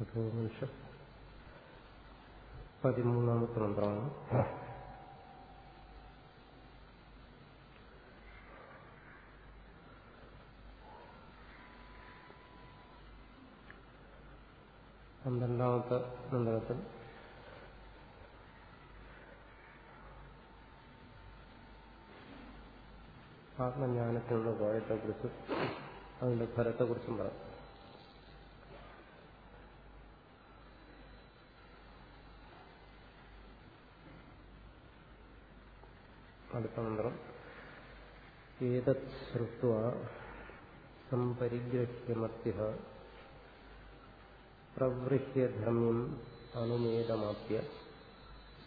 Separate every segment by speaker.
Speaker 1: അധോമനുഷ പതിമൂന്നാമത്തെ മന്ത്രമാണ്. പന്ത്രണ്ടാമത്തെ മന്ത്രത്തിൽ. ആത്മജ്ഞാനത്തിനുള്ള ഉപായത്തെക്കുറിച്ചും അതിന്റെ ഫലത്തെക്കുറിച്ചും പറയാം. അടുത്ത മന്ത്രം. ഏതത് ശ്രുവ സംപരിഗ്രഹ്യമത്യ പ്രവൃഹ്യധർമ്മ്യം അനുമേദമാപ്യ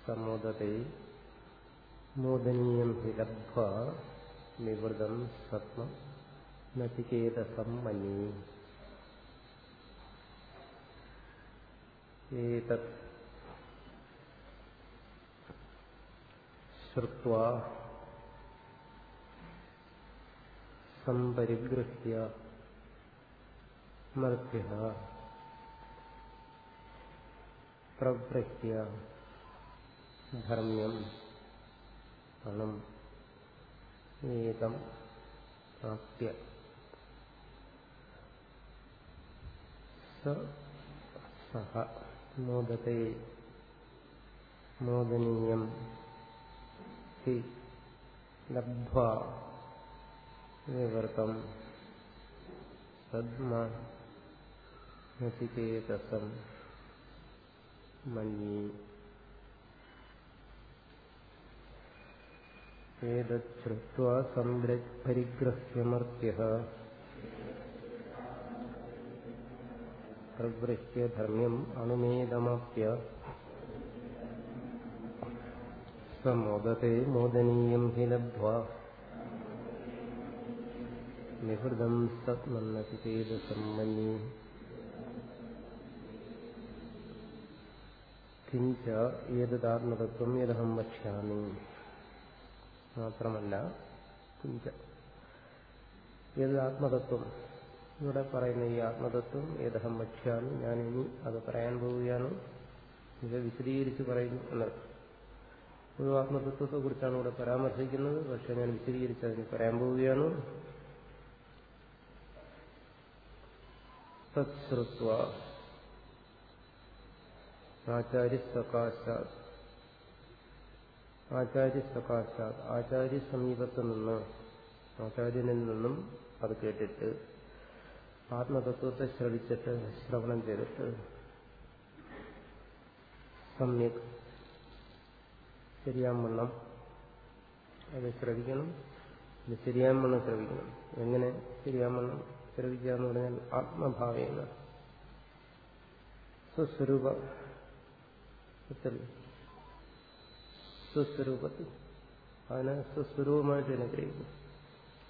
Speaker 1: സമുദത്തെ മോദനീയം ഹി ലബ്ധ നിവൃതം സത്മ നചികേതസം മന്യേ. ഏതത് ശ്രുത്വാ സംപരിഗൃഹ്യ മർത്യ പ്രവൃഹ്യ ധർമ്മ്യം പണം ഏതം പ്രാപ്യ. സഹ മോദത്തെ മോദനീയം ഹി ലബ്ധ്വ വിവർത്തം സദ്മ നചികേതസം മന്യേ. ഏതശ്രുത്വാ സംപരിഗ്രഹ്യമർത്യ പ്രവൃഹ്യ ധർമ്മ്യം അണുമേദമാപ്യ സമോദത്തെ മോദനീയം ലബ്ധ്വ നിഹൃതം സത്മന്നതി ചേതസമ്മന്യേ കിഞ്ച ഏതാത്മതത്വം യഥഹം വക്ഷ്യാമി മാത്രമല്ല കിഞ്ച ഏത് ആത്മതത്വം ഇവിടെ പറയുന്ന ഈ ആത്മതത്വം ഏതഹം വക്ഷ്യാമി? ഞാനിനി അത് പറയാൻ പോവുകയാണ്. ഇത് വിശദീകരിച്ച് പറയുന്നു എന്നത് ഒരു ആത്മതത്വത്തെ കുറിച്ചാണ് ഇവിടെ പരാമർശിക്കുന്നത്. പക്ഷെ ഞാൻ വിശദീകരിച്ച് അതിന് പറയാൻ പോവുകയാണ്. തത്ശ്രുത്വ ആചാര്യസകാശാത് ആചാര്യസകാശാത് ആചാര്യ സമീപത്ത് നിന്ന് ആചാര്യനിൽ നിന്നും അത് കേട്ടിട്ട് ആത്മതത്വത്തെ ശ്രവിച്ചിട്ട് ശ്രവണം ചെയ്തിട്ട് സമ്യക് ശരിയാവണ്ണം അത് ശ്രവിക്കണം. ഇത് ശരിയാവണ്ണം ശ്രവിക്കണം. എങ്ങനെ ശരിയാവണ്ണം ശ്രവിക്കുക എന്ന് പറഞ്ഞാൽ ആത്മഭാവേന. സ്വസ്വരൂപത്തിൽ സ്വസ്വരൂപത്തിൽ. അതിനെ സ്വസ്വരൂപമായിട്ട് അനുഗ്രഹിക്കും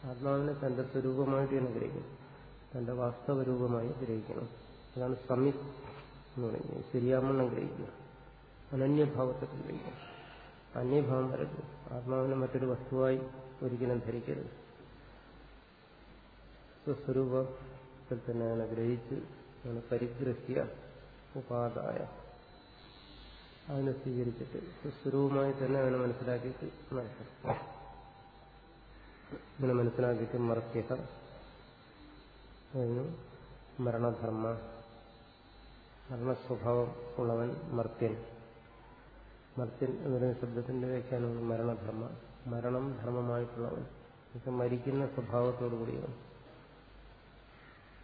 Speaker 1: ആത്മാവിനെ തന്റെ സ്വരൂപമായിട്ട് അനുഗ്രഹിക്കും തന്റെ വാസ്തവ രൂപമായി ഗ്രഹിക്കണം. അതാണ് സമിത് എന്ന് പറയുന്നത്. ശരിയാമണ്ണം ഗ്രഹിക്കുക. അനന്യഭാവത്തെ ഗ്രഹിക്കണം അന്യഭാവം വരരുത് ആത്മാവിനെ മറ്റൊരു വസ്തുവായി ഒരിക്കലും ധരിക്കരുത്. സ്വസ്വരൂപത്തിൽ തന്നെയാണ് ഗ്രഹിച്ച് പരിഗ്രഹ്യ ഉപാധായ അതിനെ സ്വീകരിച്ചിട്ട് സ്വസ്വരൂപമായി തന്നെ അതിനെ മനസ്സിലാക്കിയിട്ട് മനസ്സിലാക്കും ഇതിനെ മനസ്സിലാക്കിയിട്ട് മറക്കുക അതിന് മരണധർമ്മ. മരണസ്വഭാവം ഉള്ളവൻ മർത്യൻ. മർത്യൻ എന്ന് പറയുന്ന ശബ്ദത്തിന്റെ വ്യാഖ്യാനമാണ് മരണധർമ്മ. മരണം ധർമ്മമായിട്ടുള്ളവൻ പക്ഷെ മരിക്കുന്ന സ്വഭാവത്തോടു കൂടിയവൻ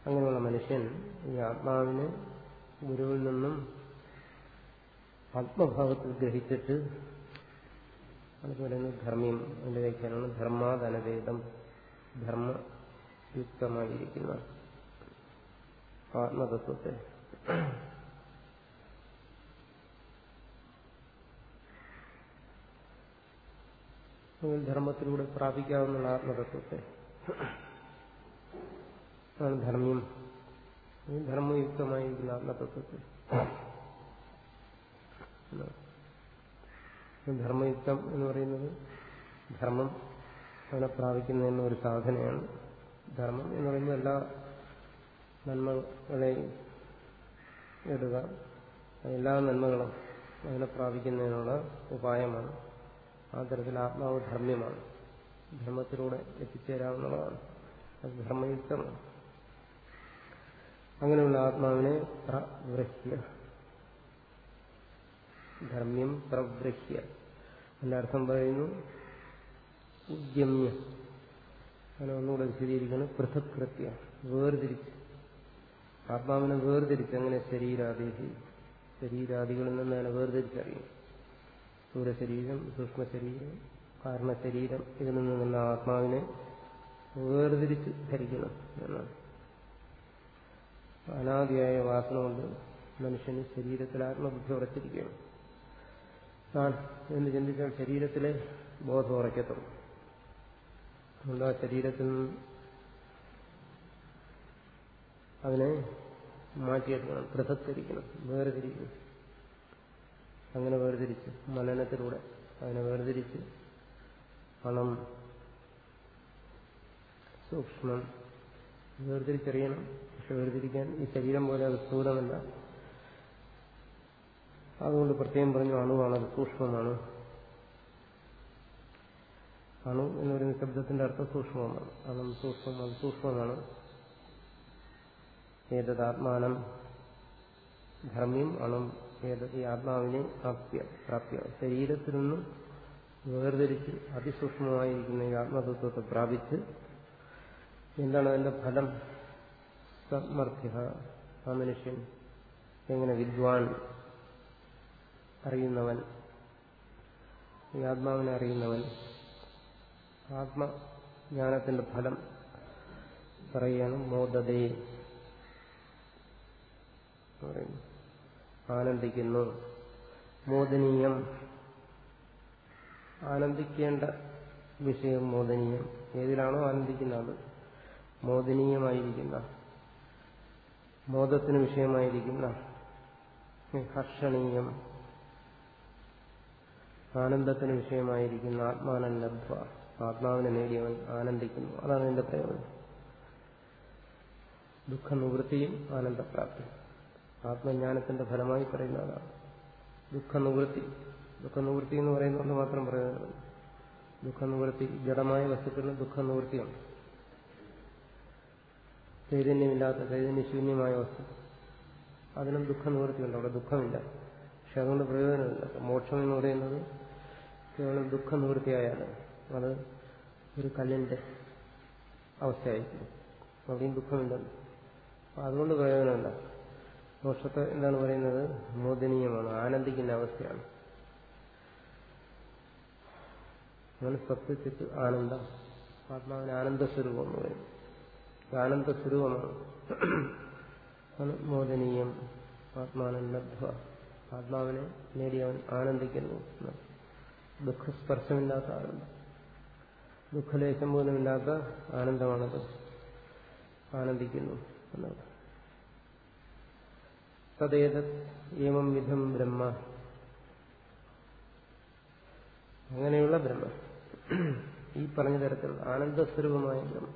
Speaker 1: അങ്ങനെയുള്ള മനുഷ്യൻ ഈ ആത്മാവിന് ഗുരുവിൽ നിന്നും ആത്മഭാവത്തിൽ ഗ്രഹിച്ചിട്ട് അത് പറയുന്നത് ധർമ്മ്യം അതിന്റെ വ്യാഖ്യാനമാണ് ധർമാധനവേദം ധർമ്മയുക്തമായിരിക്കുന്ന ആത്മതത്വത്തെ. ധർമ്മത്തിലൂടെ പ്രാപിക്കാവുന്ന ആത്മതത്വത്തെ. ആണ് ധർമ്മ്യം ധർമ്മയുക്തമായിരിക്കുന്ന ആത്മതത്വത്തെ. ധർമ്മയുക്തം എന്ന് പറയുന്നത്. ധർമ്മം അവിടെ പ്രാപിക്കുന്നതിന് ഒരു സാധനയാണ്. ധർമ്മം എന്ന് പറയുമ്പോൾ എല്ലാ നന്മകളെയും ഇടുക എല്ലാ നന്മകളും അതിനെ പ്രാപിക്കുന്നതിനുള്ള ഉപായമാണ്. ആ തരത്തിൽ ആത്മാവ് ധർമ്മ്യമാണ്. ധർമ്മത്തിലൂടെ എത്തിച്ചേരാവുന്നതാണ്. അത് ധർമ്മയുക്തമാണ്. അങ്ങനെയുള്ള ആത്മാവിനെ പ്രവൃഹ്യ. ധർമ്മ്യം പ്രവൃഹ്യ. എന്നർത്ഥം പറയുന്നു ഉദ്യമ്യ. അങ്ങനെ ഒന്നുകൂടെ വിശദീകരിക്കുന്നത് പൃഥക് കൃത്യ വേർതിരിച്ച്. ആത്മാവിനെ വേർതിരിച്ച് അങ്ങനെ ശരീരാദി ശരീരാദികളിൽ നിന്ന് അതിനെ വേർതിരിച്ചറിയും. സ്ഥൂലശരീരം സൂക്ഷ്മശരീരം കാരണശരീരം ഇതിൽ നിന്നുള്ള ആത്മാവിനെ വേർതിരിച്ച് ധരിക്കണം എന്നാണ്. അനാദിയായ വാസന കൊണ്ട് മനുഷ്യന് ശരീരത്തിൽ ആത്മബുദ്ധി ഉറച്ചിരിക്കുകയാണ്. എന്ന് ചിന്തിച്ചാൽ ശരീരത്തിലെ ബോധം ഉറയ്ക്കത്തുള്ളൂ. അതുകൊണ്ട് ആ ശരീരത്തിൽ നിന്ന് അതിനെ മാറ്റിയെടുക്കണം പൃഥക്കരിക്കണം വേർതിരിക്കണം. അങ്ങനെ വേർതിരിച്ച് മനനത്തിലൂടെ അതിനെ വേർതിരിച്ച് പണം സൂക്ഷ്മം വേർതിരിച്ചറിയണം. പക്ഷെ വേർതിരിക്കാൻ ഈ ശരീരം പോലെ അത് സ്ഥൂലമല്ല അതുകൊണ്ട് പ്രത്യേകം പറഞ്ഞു അണുവാണ് അത് സൂക്ഷ്മമാണ്. അണു എന്ന് പറയുന്ന ശബ്ദത്തിന്റെ അർത്ഥം സൂക്ഷ്മമാണ്. അണം സൂക്ഷ്മം അത് സൂക്ഷ്മമാണ്. ഏതത് ആത്മാനം ധർമ്മ്യം അണം ഈ ആത്മാവിനെ പ്രാപ്യ പ്രാപ്യ ശരീരത്തിൽ നിന്നും വേർതിരിച്ച് അതിസൂക്ഷ്മമായിരിക്കുന്ന ഈ ആത്മതത്വത്തെ പ്രാപിച്ച് എന്താണ് അതിന്റെ ഫലം? സമർത്ഥ്യ ആ മനുഷ്യൻ എങ്ങനെ വിദ്വാൻ അറിയുന്നവൻ? ഈ ആത്മാവിനെ അറിയുന്നവൻ. ആത്മജ്ഞാനത്തിന്റെ ഫലം പറയുകയാണ് മോദതേ പറയുന്നു ആനന്ദിക്കുന്നു. മോദനീയം. ആനന്ദിക്കേണ്ട വിഷയം മോദനീയം. ഏതിലാണോ ആനന്ദിക്കുന്നത്? മോദനീയമായിരിക്കുന്ന. മോദത്തിന് വിഷയമായിരിക്കുന്ന ഹർഷണീയം. ആനന്ദത്തിന് വിഷയമായിരിക്കുന്ന ആത്മാനൻ ലബ്ധ. ആത്മാവിനെ നേടിയവൻ ആനന്ദിക്കുന്നു. അതാണ് എന്റെ പ്രയോജനം. ദുഃഖനിവൃത്തിയും ആനന്ദപ്രാപ്തി ആത്മജ്ഞാനത്തിന്റെ ഫലമായി പറയുന്ന പറയുന്നതാണ് ദുഃഖനിവൃത്തി. ദുഃഖനിവൃത്തി എന്ന് പറയുന്നത് മാത്രം പറയുന്നത്. ദുഃഖനിവൃത്തി ജഡമായ വസ്തുക്കളിൽ ദുഃഖനിവൃത്തിയാണ് ചൈതന്യമില്ലാത്ത ചൈതന്യശൂന്യമായ വസ്തു. അതിനും ദുഃഖനിവൃത്തിയുണ്ട്. അവിടെ ദുഃഖമില്ല. പക്ഷെ അതുകൊണ്ട് പ്രയോജനമില്ല. മോക്ഷം എന്ന് പറയുന്നത് കേവലം ദുഃഖനിവൃത്തിയായാലും അത് ഒരു കല്ലിന്റെ അവസ്ഥയായിരിക്കും. അവിടെയും ദുഃഖമില്ലല്ലോ അതുകൊണ്ട് പ്രയോജനമില്ല. മോക്ഷത്തെ എന്താണ് പറയുന്നത്? മോദനീയമാണ് ആനന്ദിക്കുന്ന അവസ്ഥയാണ്. അങ്ങനെ സത്യച്ചിത്ത് ആനന്ദം. ആത്മാവിന് ആനന്ദ സ്വരൂപം എന്ന് പറയും ആനന്ദ സ്വരൂപമാണ് മോദനീയം ആത്മാനന്ദ ആത്മാവിനെ നേടിയവൻ ആനന്ദിക്കുന്നു ദുഃഖസ്പർശമില്ലാത്ത ആനന്ദം. ദുഃഖലേശം പോലുമില്ലാത്ത ആനന്ദമാണത്. ആനന്ദിക്കുന്നു എന്നാണ് തദ്ദേത വിധം ബ്രഹ്മ. അങ്ങനെയുള്ള ബ്രഹ്മ. ഈ പറഞ്ഞ തരത്തിലുള്ള ആനന്ദസ്വരൂപമായ ബ്രഹ്മ.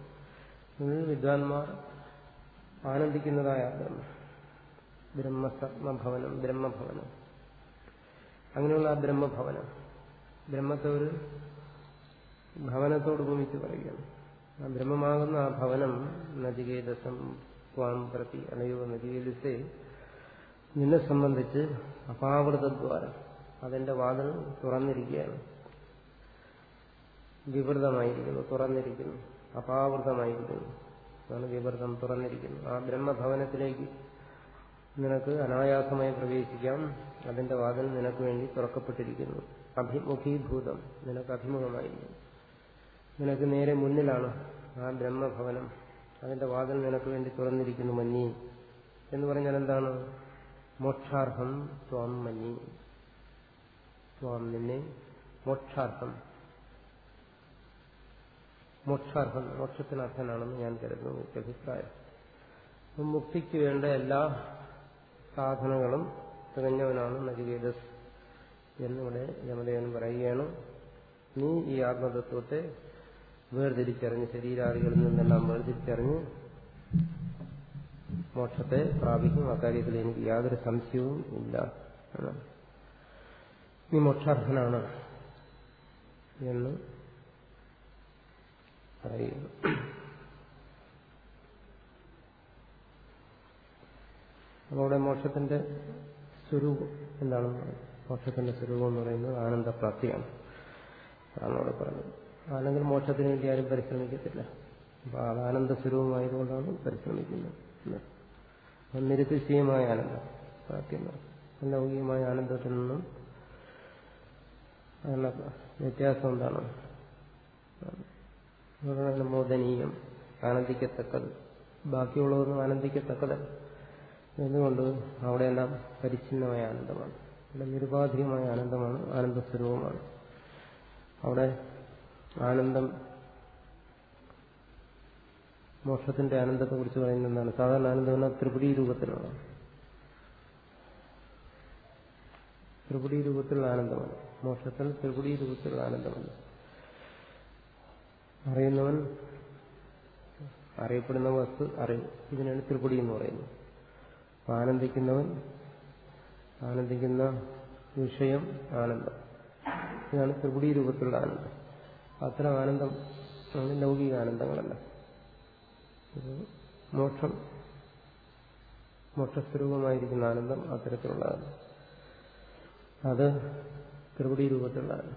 Speaker 1: വിദ്വാൻമാർ ആനന്ദിക്കുന്നതായ ബ്രഹ്മ. ബ്രഹ്മസത്മഭവനം ബ്രഹ്മഭവനം. അങ്ങനെയുള്ള ആ ബ്രഹ്മഭവനം. ബ്രഹ്മത്തെ ഒരു ഭവനത്തോട് ഭൂമിച്ച് പറയുകയാണ്. ആ ബ്രഹ്മമാകുന്ന ആ ഭവനം നചികേതസം ത്വാം പ്രതി അലയോ നചികേതസെ നിന്നെ സംബന്ധിച്ച് അപാവൃതദ്വാരം അതിന്റെ വാതിൽ തുറന്നിരിക്കുകയാണ്. വിവൃതമായിരിക്കുന്നു തുറന്നിരിക്കുന്നു. അപാവൃതമായിരിക്കുന്നു അതാണ് വിവൃതം തുറന്നിരിക്കുന്നു. ആ ബ്രഹ്മഭവനത്തിലേക്ക് നിനക്ക് അനായാസമായി പ്രവേശിക്കാം. അതിന്റെ വാതിൽ നിനക്ക് വേണ്ടി തുറക്കപ്പെട്ടിരിക്കുന്നു. അഭിമുഖീഭൂതം നിനക്ക് അഭിമുഖമായിരിക്കും നിനക്ക് നേരെ മുന്നിലാണ് ആ ബ്രഹ്മഭവനം. അതിന്റെ വാതിൽ നിനക്ക് വേണ്ടി തുറന്നിരിക്കുന്നു മഞ്ഞി. എന്ന് പറഞ്ഞാൽ എന്താണ്? മോക്ഷാർഹം ത്വാം മഞ്ഞി നിന്നെ മോക്ഷാർഹം മോക്ഷാർഹം മോക്ഷത്തിന് ഞാൻ കരുതുന്നു അഭിപ്രായം. മുക്തിക്ക് വേണ്ട എല്ലാ സാധനങ്ങളും തികഞ്ഞവനാണ് നരികേതസ് എന്നിവിടെ യമദേവൻ പറയുകയാണ് നീ ഈ ആത്മതത്വത്തെ വേർതിരിച്ചറിഞ്ഞ് ശരീരാദികളിൽ നിന്നെല്ലാം വേർതിരിച്ചറിഞ്ഞ് മോക്ഷത്തെ പ്രാപിക്കും. അക്കാര്യത്തിൽ എനിക്ക് യാതൊരു സംശയവും ഇല്ല. നീ മോക്ഷാർഹനാണ് എന്ന് പറയുന്നു. അവിടെ മോക്ഷത്തിന്റെ സ്വരൂപം എന്താണ്? മോക്ഷത്തിന്റെ സ്വരൂപം എന്ന് പറയുന്നത് ആനന്ദപ്രാപ്തിയാണ്. അതാണ് പറഞ്ഞത് അല്ലെങ്കിൽ മോക്ഷത്തിന് വേണ്ടി ആരും പരിശ്രമിക്കത്തില്ല. അപ്പൊ അത് ആനന്ദ സ്വരൂപമായതുകൊണ്ടാണ് പരിശ്രമിക്കുന്നത്. നിരതിശയമായ ആനന്ദം അലൗകികമായ ലൗകികമായ ആനന്ദത്തിൽ നിന്നും അതിനുള്ള വ്യത്യാസം എന്താണ്? മോദനീയം ആനന്ദിക്കത്തക്കത്. ബാക്കിയുള്ളതൊന്നും ആനന്ദിക്കത്തക്കത് എന്തുകൊണ്ട്? അവിടെയെല്ലാം പരിച്ഛിന്നമായ ആനന്ദമാണ്. ഇവിടെ നിരുപാധികമായ ആനന്ദമാണ് ആനന്ദസ്വരൂപമാണ്. അവിടെ ആനന്ദം മോക്ഷത്തിന്റെ ആനന്ദത്തെ കുറിച്ച് പറയുന്നത് സാധാരണ ആനന്ദം എന്നാൽ ത്രിപുടി രൂപത്തിലുള്ള ത്രിപുടി രൂപത്തിലുള്ള ആനന്ദമാണ്. മോക്ഷത്തിൽ ത്രിപുടി രൂപത്തിലുള്ള ആനന്ദമല്ല അറിയുന്നവൻ അറിയപ്പെടുന്ന വസ്തു അറിയും. ഇതിനാണ് ത്രിപുടി എന്ന് പറയുന്നത്. ആനന്ദിക്കുന്നവൻ ആനന്ദിക്കുന്ന വിഷയം ആനന്ദം. ഇതാണ് ത്രിപുടി രൂപത്തിലുള്ള ആനന്ദം. അത്തരം ആനന്ദം ലൗകിക ആനന്ദങ്ങളല്ല. മോക്ഷം മോക്ഷസ്വരൂപമായിരിക്കുന്ന ആനന്ദം അത്തരത്തിലുള്ളതാണ്. അത് ത്രിപുടി രൂപത്തിലുള്ളതാണ്.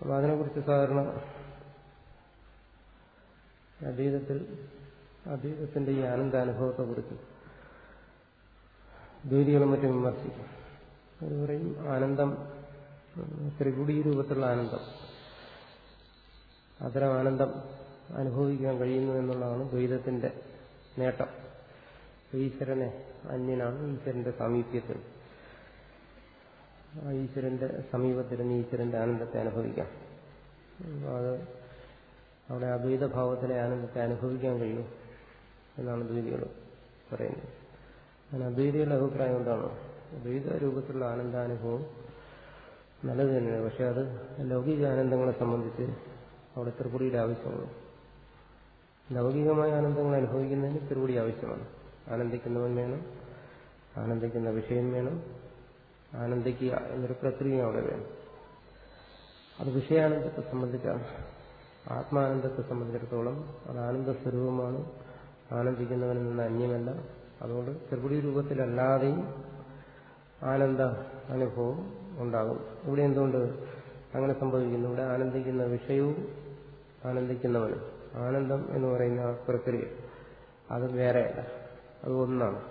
Speaker 1: അപ്പൊ അതിനെക്കുറിച്ച് സാധാരണ അദ്വൈതത്തിൽ അദ്വൈതത്തിന്റെ ഈ ആനന്ദാനുഭവത്തെക്കുറിച്ച് ദ്വൈതികളും മറ്റും വിമർശിക്കും. അത് പറയും ആനന്ദം ത്രിപുടി രൂപത്തിലുള്ള ആനന്ദം അത്തരം ആനന്ദം അനുഭവിക്കാൻ കഴിയുന്നു എന്നുള്ളതാണ് ദ്വൈതത്തിന്റെ നേട്ടം. ഈശ്വരനെ അന്യനാണ് ഈശ്വരന്റെ സാമീപ്യത്തിൽ. ഈശ്വരന്റെ സമീപത്തിരുന്ന് ഈശ്വരന്റെ ആനന്ദത്തെ അനുഭവിക്കാം. അത് അവിടെ അദ്വൈതഭാവത്തിലെ ആനന്ദത്തെ അനുഭവിക്കാൻ കഴിയൂ എന്നാണ് ദ്വൈതികൾ പറയുന്നത്. അങ്ങനെ അദ്വൈതികളുടെ അഭിപ്രായം എന്താണ്? ദ്വൈത രൂപത്തിലുള്ള ആനന്ദാനുഭവം നല്ലത് തന്നെയാണ്. പക്ഷെ അത് ലൗകിക ആനന്ദങ്ങളെ സംബന്ധിച്ച് അവിടെ ത്രിപുടിയുടെ ആവശ്യമാണ്. ലൗകികമായ ആനന്ദങ്ങൾ അനുഭവിക്കുന്നതിന് തിരുവടി ആവശ്യമാണ്. ആനന്ദിക്കുന്നവൻ വേണം ആനന്ദിക്കുന്ന വിഷയം വേണം ആനന്ദിക്കുക എന്നൊരു പ്രക്രിയ അവിടെ വേണം. അത് വിഷയാനന്ദത്തെ സംബന്ധിച്ചാണ്. ആത്മാനന്ദത്തെ സംബന്ധിച്ചിടത്തോളം അത് ആനന്ദ സ്വരൂപമാണ് ആനന്ദിക്കുന്നവനിൽ നിന്ന് അന്യമല്ല. അതുകൊണ്ട് ത്രിപുടി രൂപത്തിലല്ലാതെയും ആനന്ദ അനുഭവം ഉണ്ടാകും. ഇവിടെ എന്തുകൊണ്ട് അങ്ങനെ സംഭവിക്കുന്നു? ഇവിടെ ആനന്ദിക്കുന്ന വിഷയവും ആനന്ദിക്കുന്നവനും. ആനന്ദം എന്ന് പറയുന്ന ആ പ്രക്രിയ. അത് വേറെയല്ല അത് ഒന്നാണ്.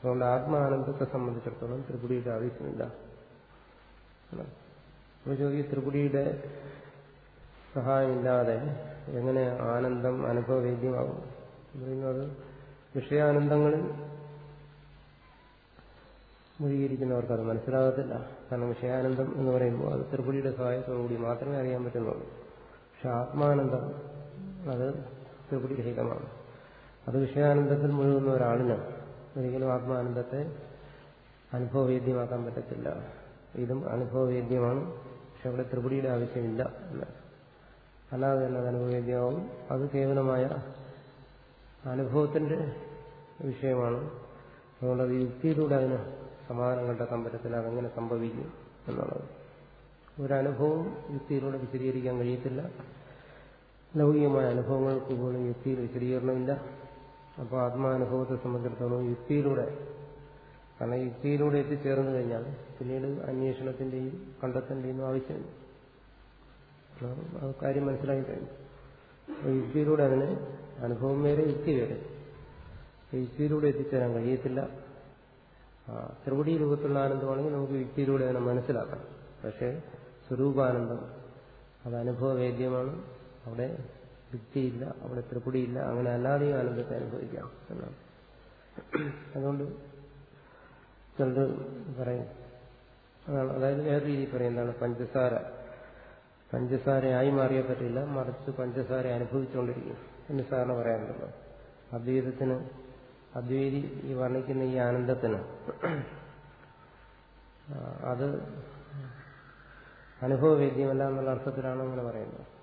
Speaker 1: അതുകൊണ്ട് ആത്മാനന്ദത്തെ സംബന്ധിച്ചിടത്തോളം ത്രിപുടിയുടെ ആവശ്യമില്ല അപ്പോൾ ത്രിപുടിയുടെ സഹായമില്ലാതെ എങ്ങനെ ആനന്ദം അനുഭവവേദ്യമാകും? പറയുന്നത് വിഷയാനന്ദങ്ങളിൽ മുഴുകിയിരിക്കുന്നവർക്ക് അത് മനസ്സിലാകത്തില്ല. കാരണം വിഷയാനന്ദം എന്ന് പറയുമ്പോൾ അത് ത്രിപുടിയുടെ സഹായത്തോടുകൂടി മാത്രമേ അറിയാൻ പറ്റുന്നുള്ളൂ. പക്ഷെ ആത്മാനന്ദം അത് ത്രിപുടി രഹിതമാണ്. അത് വിഷയാനന്ദത്തിൽ മുഴുകുന്ന ഒരാളിന് ഒരിക്കലും ആത്മാനന്ദത്തെ അനുഭവവേദ്യമാക്കാൻ പറ്റത്തില്ല. ഇതും അനുഭവവേദ്യമാണ്. പക്ഷെ അവിടെ ത്രിപുടിയുടെ ആവശ്യമില്ല അല്ലാതെ തന്നെ അത് അനുഭവവേദ്യമാവും. അത് കേവലമായ അനുഭവത്തിന്റെ വിഷയമാണ്. അതുകൊണ്ട് അത് യുക്തിയിലൂടെ അതിന് സമാധാനം കണ്ടെത്താൻ പറ്റത്തില്ല. അതെങ്ങനെ സംഭവിക്കും എന്നുള്ളത്. ഒരനുഭവം യുക്തിയിലൂടെ വിശദീകരിക്കാൻ കഴിയത്തില്ല. ലൗകികമായ അനുഭവങ്ങൾക്ക് പോലും യുക്തിയിൽ വിശദീകരണമില്ല. അപ്പോൾ ആത്മാനുഭവത്തെ സംബന്ധിച്ചിടത്തോളം യുക്തിയിലൂടെ കാരണം യുക്തിയിലൂടെ എത്തിച്ചേർന്നു കഴിഞ്ഞാൽ പിന്നീട് അന്വേഷണത്തിന്റെയും കണ്ടെത്തേണ്ടയും ആവശ്യമില്ല. അത് കാര്യം മനസ്സിലാക്കി കഴിഞ്ഞു. അപ്പോൾ യുക്തിയിലൂടെ അതിന് അനുഭവം വേറെ യുക്തി വേറെ. യുക്തിയിലൂടെ എത്തിച്ചേരാൻ കഴിയത്തില്ല. ത്രിപുടി രൂപത്തിലുള്ള ആനന്ദമാണെങ്കിൽ നമുക്ക് യുക്തിയിലൂടെ അതിനെ മനസ്സിലാക്കാം. പക്ഷേ സ്വരൂപാനന്ദം അത് അനുഭവവേദ്യമാണ്. അവിടെ ഭിത്തിയില്ല അവിടെ ത്രിപുടിയില്ല അങ്ങനെ അല്ലാതെയും ആനന്ദത്തെ അനുഭവിക്കാം എന്നാണ്. അതുകൊണ്ട് ചിലത് പറയും. അതായത് വേറെ രീതിയിൽ പറയും എന്താണ് പഞ്ചസാര. പഞ്ചസാരയായി മാറിയേ പറ്റില്ല മറിച്ച് പഞ്ചസാര അനുഭവിച്ചുകൊണ്ടിരിക്കും. എന്ന് സാറിന് പറയാറുണ്ടല്ലോ അദ്വൈതത്തിന് അദ്വൈതി ഈ വർണിക്കുന്ന ഈ ആനന്ദത്തിന് അത് അനുഭവവേദ്യമല്ല എന്നുള്ള അർത്ഥത്തിലാണ് അങ്ങനെ പറയുന്നത്.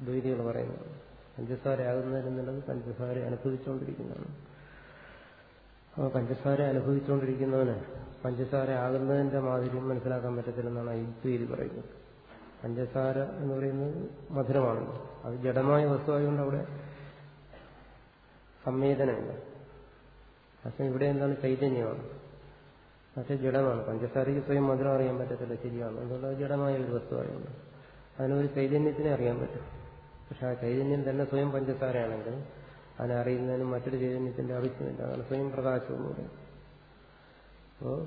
Speaker 1: ദ്വൈതികൾ പറയുന്നത്. പഞ്ചസാരയാകുന്നതിനുള്ളത് പഞ്ചസാര അനുഭവിച്ചുകൊണ്ടിരിക്കുന്നതാണ്. അപ്പോൾ പഞ്ചസാര അനുഭവിച്ചുകൊണ്ടിരിക്കുന്നവന് പഞ്ചസാര ആകുന്നതിന്റെ മാധുര്യം മനസ്സിലാക്കാൻ പറ്റത്തില്ലെന്നാണ് യുക്തിയിൽ പറയുന്നത്. പഞ്ചസാര എന്ന് പറയുന്നത് മധുരമാണ്. അത് ജഡമായ വസ്തുവായതുകൊണ്ട് അവിടെ സംവേദനമില്ല. പക്ഷെ ഇവിടെ എന്താണ് ചൈതന്യമാണ്. പക്ഷെ ജഡമാണ്. പഞ്ചസാരയ്ക്ക് സ്വയം മധുരം അറിയാൻ പറ്റത്തില്ല ശരിയാണ്. അത് ജഡമായ ഒരു വസ്തുവായതുകൊണ്ട്. അതിനൊരു ചൈതന്യത്തിനെ അറിയാൻ പറ്റും. പക്ഷെ ആ ചൈതന്യം തന്നെ സ്വയം പഞ്ചസാരയാണെങ്കിൽ അതിനെ അറിയുന്നതിനും മറ്റൊരു ചൈതന്യത്തിന്റെ ആവശ്യമില്ല. അതാണ് സ്വയം പ്രകാശവും കൂടെ. പറയുന്നത് അപ്പോ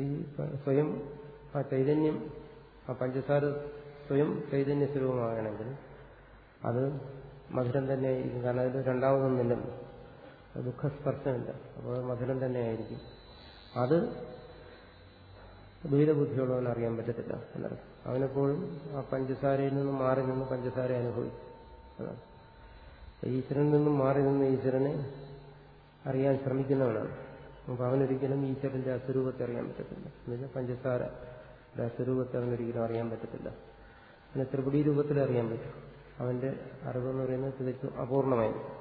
Speaker 1: ഈ സ്വയം ആ ചൈതന്യം ആ പഞ്ചസാര സ്വയം ചൈതന്യ സ്വരൂപമാകണമെങ്കിൽ അത് മധുരം തന്നെ ആയിരിക്കും. കാരണം അതിൽ രണ്ടാമതൊന്നുമില്ലല്ലോ ദുഃഖസ്പർശമില്ല. അപ്പോൾ മധുരം തന്നെ ആയിരിക്കും. അത് ദ്വൈതബുദ്ധിയുള്ളവൻ അറിയാൻ പറ്റത്തില്ല. എന്നർത്ഥം. അവനെപ്പോഴും ആ പഞ്ചസാരയിൽ നിന്നും മാറി നിന്ന് പഞ്ചസാര അനുഭവിക്കും. ഈശ്വരനിൽ നിന്നും മാറി നിന്ന് ഈശ്വരനെ അറിയാൻ ശ്രമിക്കുന്നവനാണ്. അപ്പൊ അവനൊരിക്കലും ഈശ്വരന്റെ അസ്വരൂപത്തെ അറിയാൻ പറ്റത്തില്ല. എന്നുവെച്ചാൽ പഞ്ചസാര അസ്വരൂപത്തെ അവനൊരിക്കലും അറിയാൻ പറ്റത്തില്ല. പിന്നെ ത്രിപുടി രൂപത്തിൽ അറിയാൻ പറ്റും. അവന്റെ അറിവെന്ന് പറയുന്നത് തികച്ചും അപൂർണമായിരിക്കും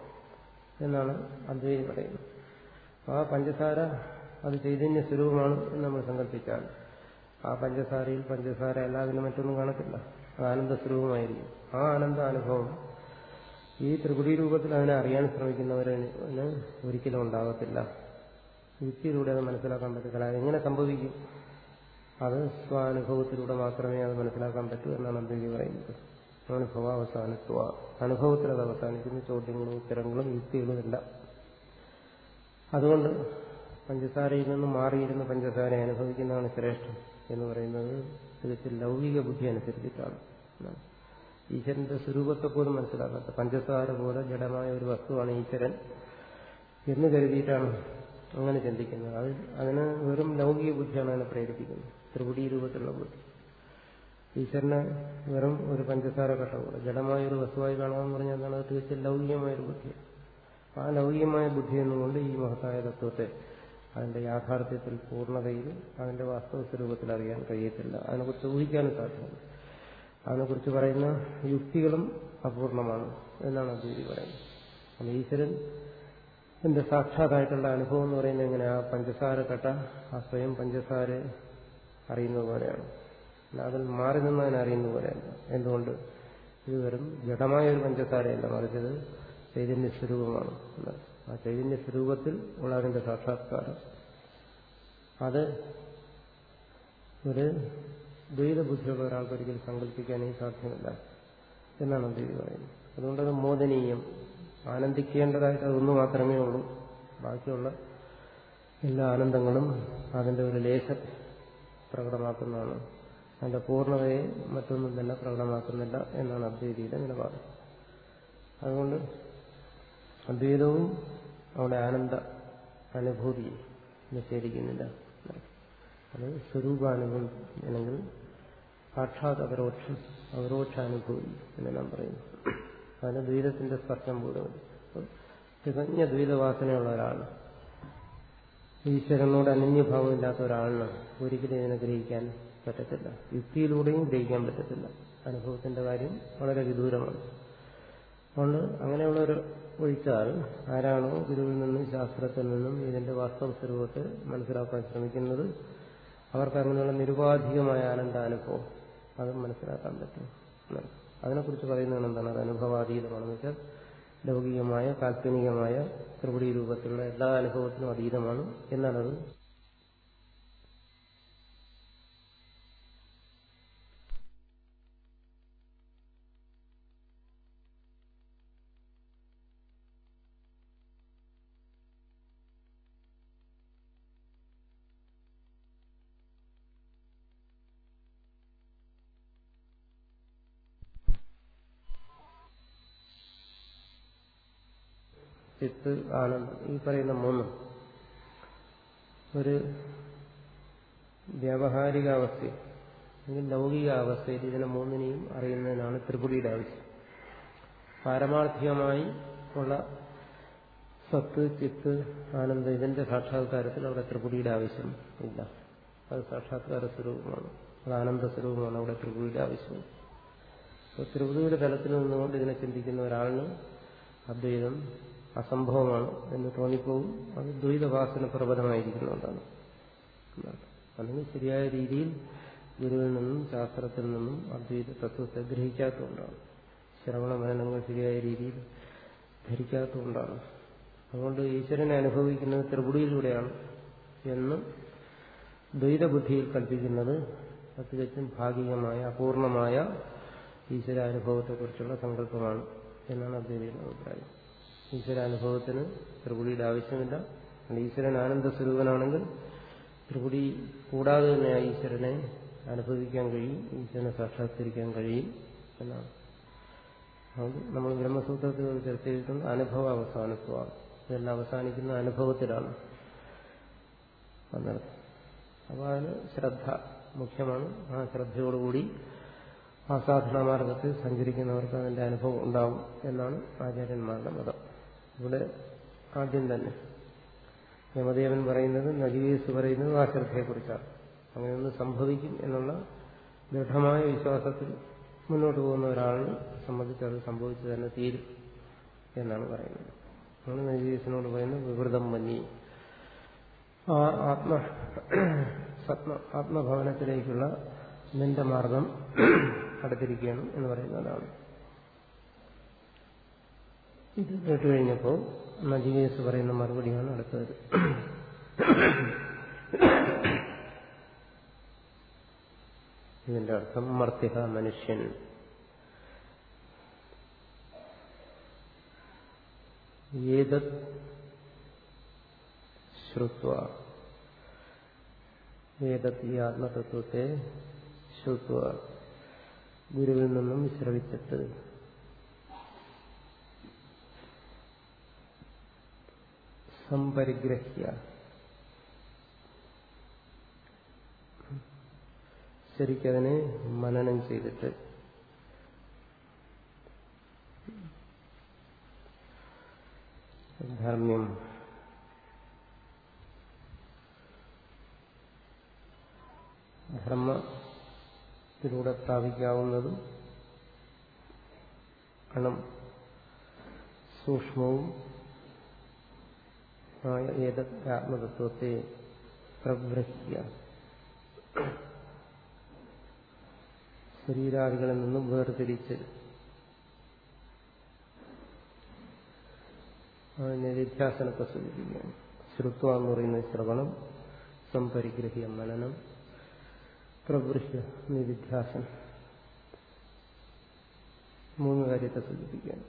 Speaker 1: എന്നാണ് അദ്വൈതി പറയുന്നത്. ആ പഞ്ചസാര അത് ചൈതന്യ സ്വരൂപമാണ് എന്ന് നമ്മൾ സങ്കല്പിച്ചാൽ ആ പഞ്ചസാരയിൽ പഞ്ചസാര അല്ലാതെ മറ്റൊന്നും കാണത്തില്ല. അത് ആനന്ദ സ്വരൂപമായിരിക്കും ആ ആനന്ദ അനുഭവം ഈ ത്രിപുടി രൂപത്തിൽ അതിനെ അറിയാൻ ശ്രമിക്കുന്നവരന് ഒരിക്കലും ഉണ്ടാകത്തില്ല. യുക്തിയിലൂടെ അത് മനസ്സിലാക്കാൻ പറ്റത്തില്ല. അതെങ്ങനെ സംഭവിക്കും? അത് സ്വാനുഭവത്തിലൂടെ മാത്രമേ അത് മനസ്സിലാക്കാൻ പറ്റൂ എന്നാണ് അദ്വൈതി പറയുന്നത്. അനുഭവ അവസാനത്വ അനുഭവത്തിൽ അത് അവസാനിക്കുന്ന. ചോദ്യങ്ങളും ഉത്തരങ്ങളും യുക്തികളും എല്ലാം. അതുകൊണ്ട് പഞ്ചസാരയിൽ നിന്ന് മാറിയിരുന്ന പഞ്ചസാര അനുഭവിക്കുന്നതാണ് ശ്രേഷ്ഠം. എന്ന് പറയുന്നത് തികച്ചും ലൗകിക ബുദ്ധി അനുസരിച്ചിട്ടാണ്. ഈശ്വരന്റെ സ്വരൂപത്തെ പോലും മനസ്സിലാക്കാത്ത പഞ്ചസാര പോലെ ജഡമായ ഒരു വസ്തുവാണ് ഈശ്വരൻ എന്ന് കരുതിയിട്ടാണ് അങ്ങനെ ചിന്തിക്കുന്നത്. അത് അതിന് വെറും ലൗകിക ബുദ്ധിയാണ് അതിനെ പ്രേരിപ്പിക്കുന്നത്. ത്രിപുടി രൂപത്തിലുള്ള ബുദ്ധി. ഈശ്വരനെ വെറും ഒരു പഞ്ചസാര കട്ട പോലെ ജഡമായ ഒരു വസ്തുവായി കാണാമെന്ന് പറഞ്ഞാൽ തികച്ചും ലൗകികമായ ഒരു ബുദ്ധിയാണ്. ആ ലൗകികമായ ബുദ്ധി എന്നുകൊണ്ട് ഈ മഹത്തായ തത്വത്തെ അതിന്റെ യാഥാർത്ഥ്യത്തിൽ പൂർണതയിൽ അതിന്റെ വാസ്തവ സ്വരൂപത്തിൽ അറിയാൻ കഴിയത്തില്ല. അതിനെക്കുറിച്ച് ഊഹിക്കാനും സാധ്യമല്ല. അതിനെക്കുറിച്ച് പറയുന്ന യുക്തികളും അപൂർണമാണ് എന്നാണ് അദ്വൈതി പറയുന്നത്. അപ്പോൾ ഈശ്വരൻ എന്റെ സാക്ഷാത്തായിട്ടുള്ള അനുഭവം എന്ന് പറയുന്നത് എങ്ങനെ? ആ പഞ്ചസാര കട്ട ആ സ്വയം പഞ്ചസാര അറിയുന്നത് പോലെയാണ്. അതിൽ മാറി നിന്നതിനറിയുന്നത് പോലെയല്ല. എന്തുകൊണ്ട്? ഇത് വെറും ജഡമായ ഒരു പഞ്ചസാരയല്ല മറിച്ചത് ചൈതന്യ സ്വരൂപമാണ്. ആ ചൈതന്യ സ്വരൂപത്തിൽ ഉള്ള അതിന്റെ സാക്ഷാത്കാരം. അത് ഒരു ദ്വൈത ബുദ്ധിയുള്ള ഒരാൾക്ക് ഒരിക്കലും സങ്കല്പിക്കാനേ സാധ്യമല്ല എന്നാണ് ദേവി പറയുന്നത്. അതുകൊണ്ടത് മോദനീയം. ആനന്ദിക്കേണ്ടതായിട്ട് അതൊന്നു മാത്രമേ ഉള്ളൂ. ബാക്കിയുള്ള എല്ലാ ആനന്ദങ്ങളും അതിന്റെ ഒരു ലേശ പ്രകടമാക്കുന്നതാണ്. അതിന്റെ പൂർണതയെ മറ്റൊന്നും തന്നെ പ്രകടമാക്കുന്നില്ല എന്നാണ് അദ്വൈതിയുടെ നിലപാട്. അതുകൊണ്ട് അദ്വൈതവും അവിടെ ആനന്ദ അനുഭൂതി നിഷേധിക്കുന്നില്ല. അത് സ്വരൂപാനുഭവം അല്ലെങ്കിൽ സാക്ഷാത് അപരോക്ഷം അപരോക്ഷാനുഭൂതി എന്നെല്ലാം പറയുന്നു. അതിന് ദ്വൈതത്തിന്റെ സ്പർശം പോലും തികഞ്ഞ ദ്വൈതവാസനയുള്ള ഒരാൾ ഈശ്വരനോട് അനന്യഭാവമില്ലാത്ത ഒരാളിന് ഒരിക്കലും ഇതിനെ ഗ്രഹിക്കാൻ പറ്റത്തില്ല. യുക്തിയിലൂടെയും ഗ്രഹിക്കാൻ പറ്റത്തില്ല. അനുഭവത്തിന്റെ കാര്യം വളരെ വിദൂരമാണ്. അതുകൊണ്ട് അങ്ങനെയുള്ളൊരു ഒഴിച്ചാൽ ആരാണോ ഗുരുവിൽ നിന്നും ശാസ്ത്രത്തിൽ നിന്നും ഇതിന്റെ വാസ്തവ സ്വരൂപത്തെ മനസ്സിലാക്കാൻ ശ്രമിക്കുന്നത്. അവർക്ക് അങ്ങനെയുള്ള നിരുപാധികമായ ആനന്ദാനുഭവം അത് മനസ്സിലാക്കാൻ പറ്റും. അതിനെക്കുറിച്ച് പറയുന്നത് എന്താണ്? അത് അനുഭവാതീതമാണെന്ന് വെച്ചാൽ ലൗകികമായ കാൽപ്പനികമായ ത്രിപുടി രൂപത്തിലുള്ള എല്ലാ അനുഭവത്തിനും അതീതമാണ്. എന്നാണത് ആനന്ദം ഈ പറയുന്ന മൂന്ന് ഒരു വ്യാവഹാരികാവസ്ഥ അല്ലെങ്കിൽ ലൗകികാവസ്ഥയിൽ ഇതിനെ മൂന്നിനെയും അറിയുന്നതിനാണ് ത്രിപുടിയുടെ ആവശ്യം. പാരമാർത്ഥികമായി ഉള്ള സത്ത് ചിത്ത് ആനന്ദ ഇതിന്റെ സാക്ഷാത്കാരത്തിൽ അവിടെ ത്രിപുടിയുടെ ആവശ്യം ഇല്ല. അത് സാക്ഷാത്കാര സ്വരൂപമാണ്. അത് ആനന്ദ സ്വരൂപമാണ് അവിടെ ത്രിപുടിയുടെ ആവശ്യം. അപ്പോൾ ത്രിപുതിയുടെ തലത്തിൽ നിന്നുകൊണ്ട് ഇതിനെ ചിന്തിക്കുന്ന ഒരാളിന് അദ്വൈതം അസംഭവമാണ് എന്ന് തോന്നിപ്പോവും അത് ദ്വൈതവാസന പ്രബലമായിരിക്കുന്നുകൊണ്ടാണ് അല്ലെങ്കിൽ ശരിയായ രീതിയിൽ ഗുരുവിൽ നിന്നും ശാസ്ത്രത്തിൽ നിന്നും അദ്വൈത തത്വത്തെ ഗ്രഹിക്കാത്തതുകൊണ്ടാണ്. ശ്രവണ മനനങ്ങൾ ശരിയായ രീതിയിൽ ധരിക്കാത്തതുകൊണ്ടാണ്. അതുകൊണ്ട് ഈശ്വരനെ അനുഭവിക്കുന്നത് ത്രിപുടിയിലൂടെയാണ് എന്ന് ദ്വൈതബുദ്ധിയിൽ കൽപ്പിക്കുന്നത് തികച്ചും ഭാഗികമായ അപൂർണമായ ഈശ്വരാനുഭവത്തെക്കുറിച്ചുള്ള സങ്കല്പമാണ് എന്നാണ് അദ്വൈതയുടെ അഭിപ്രായം. ഈശ്വരാനുഭവത്തിന് ത്രിപുടിയുടെ ആവശ്യമില്ല. ഈശ്വരൻ ആനന്ദ സ്വരൂപനാണെങ്കിൽ ത്രിപുടി കൂടാതെ തന്നെ ആ ഈശ്വരനെ അനുഭവിക്കാൻ കഴിയും ഈശ്വരനെ സാക്ഷാത്കരിക്കാൻ കഴിയും എന്നാണ്. നമ്മൾ ബ്രഹ്മസൂത്രത്തിൽ ചർച്ച ചെയ്തിട്ടുണ്ട് അനുഭവ അവസാനത്വമാണ് ഇതെല്ലാം അവസാനിക്കുന്ന അനുഭവത്തിലാണ്. അപ്പൊ അപ്പോൾ അതിന് ശ്രദ്ധ മുഖ്യമാണ്. ആ ശ്രദ്ധയോടുകൂടി ആ മാർഗത്തിൽ സഞ്ചരിക്കുന്നവർക്ക് അതിന്റെ അനുഭവം ഉണ്ടാവും എന്നാണ് ആചാര്യന്മാരുടെ മതം. ഇവിടെ ആദ്യം തന്നെ. യമദേവൻ പറയുന്നത് നജിവേസ് പറയുന്നത് ആ ശ്രദ്ധയെക്കുറിച്ചാണ് അങ്ങനെയൊന്ന് സംഭവിക്കും എന്നുള്ള ദൃഢമായ വിശ്വാസത്തിൽ മുന്നോട്ട് പോകുന്ന ഒരാളിനെ സംബന്ധിച്ച് അത് സംഭവിച്ചു തന്നെ തീരും എന്നാണ് പറയുന്നത്. അങ്ങനെ നജീവേസിനോട് പറയുന്നത് വിവൃതം മഞ്ഞി ആ ആത്മ സത്മ ആത്മഭവനത്തിലേക്കുള്ള നിന്റെ മാർഗം അടുത്തിരിക്കുകയാണ് എന്ന് പറയുന്നതാണ് ഇത് കേട്ടുകഴിഞ്ഞപ്പോൾ നജികേസ് പറയുന്ന മറുപടിയാണ് അടുത്തത്. ഇതിന്റെ അർത്ഥം മർത്തിക മനുഷ്യൻ. ഏതത് ശ്രുത്വ? ഏതത് ഈ ആത്മതത്വത്തെ ശ്രുത്വ? ഗുരുവിൽ നിന്നും ശ്രവിച്ചിട്ട് സംപരിഗ്രഹ്യ ശരിക്കതിനെ മനനം ചെയ്തിട്ട്. ധർമ്മ്യം. ധർമ്മത്തിലൂടെ പ്രാപിക്കാവുന്നതും കണം സൂക്ഷ്മവും ആയ ഏത് ആത്മതത്വത്തെ പ്രഗ്രഹിക്കുക? ശരീരാദികളിൽ നിന്നും വേർതിരിച്ച് അതിനെ വ്യത്യാസനത്തെ സൂചിപ്പിക്കുകയാണ് ശ്രുത്വ എന്ന് പറയുന്ന ശ്രവണം സംപരിഗ്രഹിയ മനനം പ്രവൃഷ്യ നിവിധ്യാസനം മൂന്ന് കാര്യത്തെ സൂചിപ്പിക്കുകയാണ്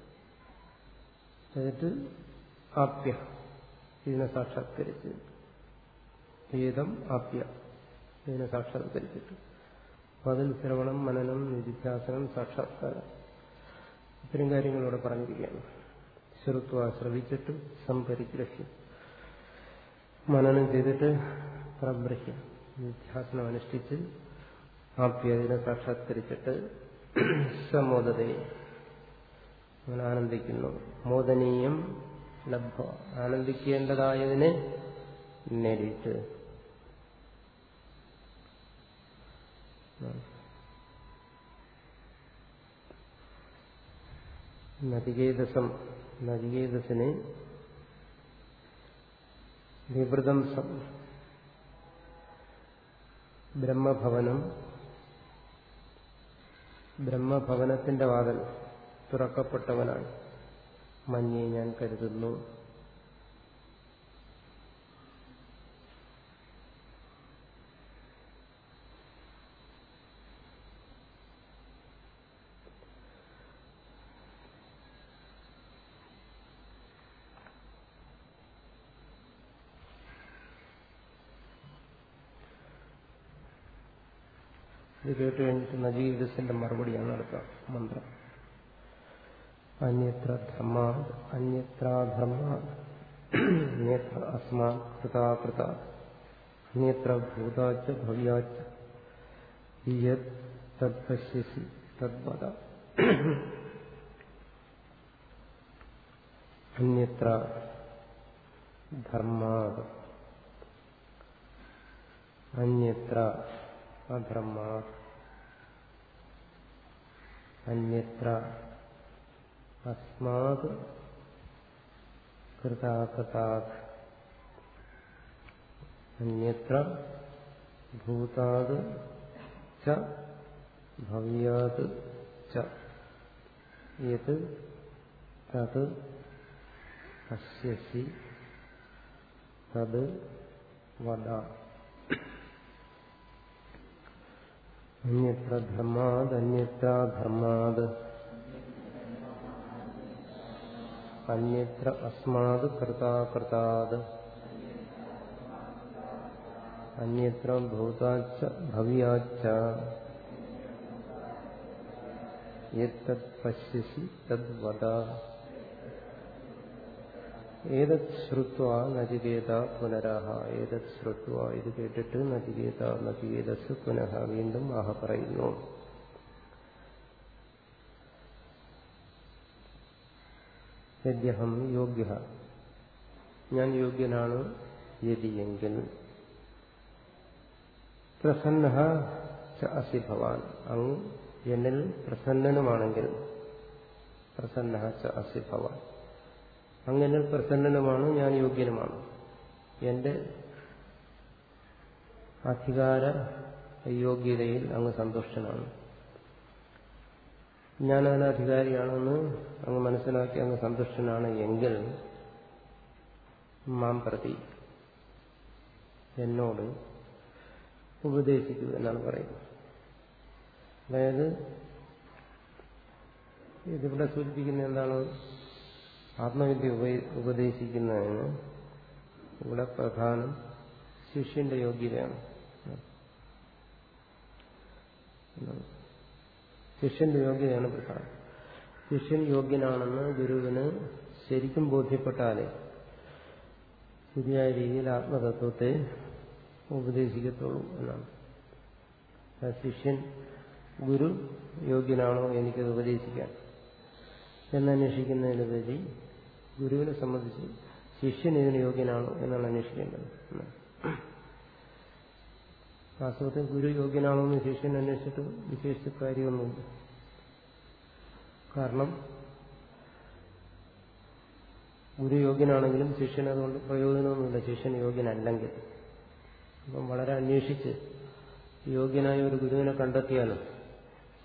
Speaker 1: എന്നിട്ട് ആപ്യ. ഇതിനെ സാക്ഷാത്കരിച്ച്. ഏതം ആപ്യ. ഇതിനെ സാക്ഷാത്കരിച്ചിട്ട് അതിൽ ശ്രവണം മനനം നിധിധ്യാസനം സാക്ഷാത്കാരം. ഇത്തരം കാര്യങ്ങളിവിടെ പറഞ്ഞിരിക്കുകയാണ്. ശ്രുത്വ ശ്രവിച്ചിട്ട് സംപരിഗ്രഹ്യം മനനം ചെയ്തിട്ട് പ്രബ്രഹ്യം. നിധ്യാസനം അനുഷ്ഠിച്ച് ആപ്യതിനെ സാക്ഷാത്കരിച്ചിട്ട് സമോദതയെ ആനന്ദിക്കുന്നു. മോദനീയം ലഭ ആനന്ദിക്കേണ്ടതായതിനെ നേടിയിട്ട് നചികേതസം നചികേതസിനെ വിവൃതം ബ്രഹ്മഭവനം ബ്രഹ്മഭവനത്തിന്റെ വാതൽ തുറക്കപ്പെട്ടവനാണ്. മഞ്ഞെ ഞാൻ കരുതുന്നു. ഇത് കേട്ട് കഴിഞ്ഞിട്ട് നജീവിതത്തിന്റെ മറുപടിയാണ് അടുത്ത മന്ത്രം. അന്യത്ര ധർമ്മ അന്യത്രാധർമ്മ അന്യത്ര അസ്മാ കൃതാകൃത അന്യത്ര ഭൂതാച്ച ഭവ്യാച്ച യത് തദ്പശ്യസി തദ്വത അന്യത്ര ധർമാ അന്യത്ര അധർമാ അന്യത്ര അസ്മാത് കൃതാകൃതാത് അന്യത്ര ഭൂതാത് ച ഭവ്യാത് ച യത് തത് പശ്യസി തത് വദ അന്യത്ര ധർമാത് അന്യത്ര ധർമാത് അന്യത്ര അസ്മാത് കൃതാകൃതാത് അന്യത്ര ഭൂതാച്ച ഭവ്യാച്ച. എത്തത് പശ്യസി തദ് വദ. ഏതത് ശ്രുത്വ നചികേത പുനരഹ. ഏതത് ശ്രുത്വ ഇത് കേട്ടിട്ട് നചികേത നചികേതസ് പുനഃ വീണ്ടും ആഹ പറയുന്നു. യദ്യഹം യോഗ്യ. ഞാൻ യോഗ്യനാണ് യതിയെങ്കിൽ. പ്രസന്ന അസി ഭവാൻ. അങ്ങ് എന്നിൽ പ്രസന്നനുമാണെങ്കിൽ പ്രസന്ന അസി ഭവാൻ. അങ്ങനിൽ പ്രസന്നനുമാണ് ഞാൻ യോഗ്യനുമാണ്. എന്റെ അധികാര യോഗ്യതയിൽ അങ്ങ് സന്തുഷ്ടനാണ്. ഞാൻ അതിന് അധികാരിയാണെന്ന് അങ്ങ് മനസ്സിലാക്കി അങ്ങ് സന്തുഷ്ടനാണ് എങ്കിൽ മാം പ്രതി എന്നോട് ഉപദേശിക്കൂ എന്നാണ് പറയുന്നത്. അതായത് ഇതിവിടെ സൂചിപ്പിക്കുന്ന എന്താണ്? ആത്മവിദ്യ ഉപദേശിക്കുന്നതിന് ഇവിടെ പ്രധാനം ശിഷ്യന്റെ യോഗ്യതയാണ്. ശിഷ്യന്റെ യോഗ്യതയാണ് പ്രധാനം. ശിഷ്യൻ യോഗ്യനാണെന്ന് ഗുരുവിന് ശരിക്കും ബോധ്യപ്പെട്ടാലേ ശരിയായ രീതിയിൽ ആത്മതത്വത്തെ ഉപദേശിക്കത്തുള്ളൂ എന്നാണ്. ശിഷ്യൻ ഗുരു യോഗ്യനാണോ എനിക്കത് ഉപദേശിക്കാൻ? എന്നന്വേഷിക്കുന്നതിനുപരി ഗുരുവിനെ സംബന്ധിച്ച് ശിഷ്യൻ ഇതിന് യോഗ്യനാണോ എന്നാണ് അന്വേഷിക്കേണ്ടത്. വാസ്തവത്തിൽ ഗുരു യോഗ്യനാണോ എന്ന് ശിഷ്യൻ അന്വേഷിച്ചിട്ട് വിശേഷിച്ച കാര്യമൊന്നുമില്ല. കാരണം ഗുരു യോഗ്യനാണെങ്കിലും ശിഷ്യൻ അതുകൊണ്ട് പ്രയോജനമൊന്നുമില്ല. ശിഷ്യൻ യോഗ്യനല്ലെങ്കിൽ. അപ്പം വളരെ അന്വേഷിച്ച് യോഗ്യനായ ഒരു ഗുരുവിനെ കണ്ടെത്തിയാലും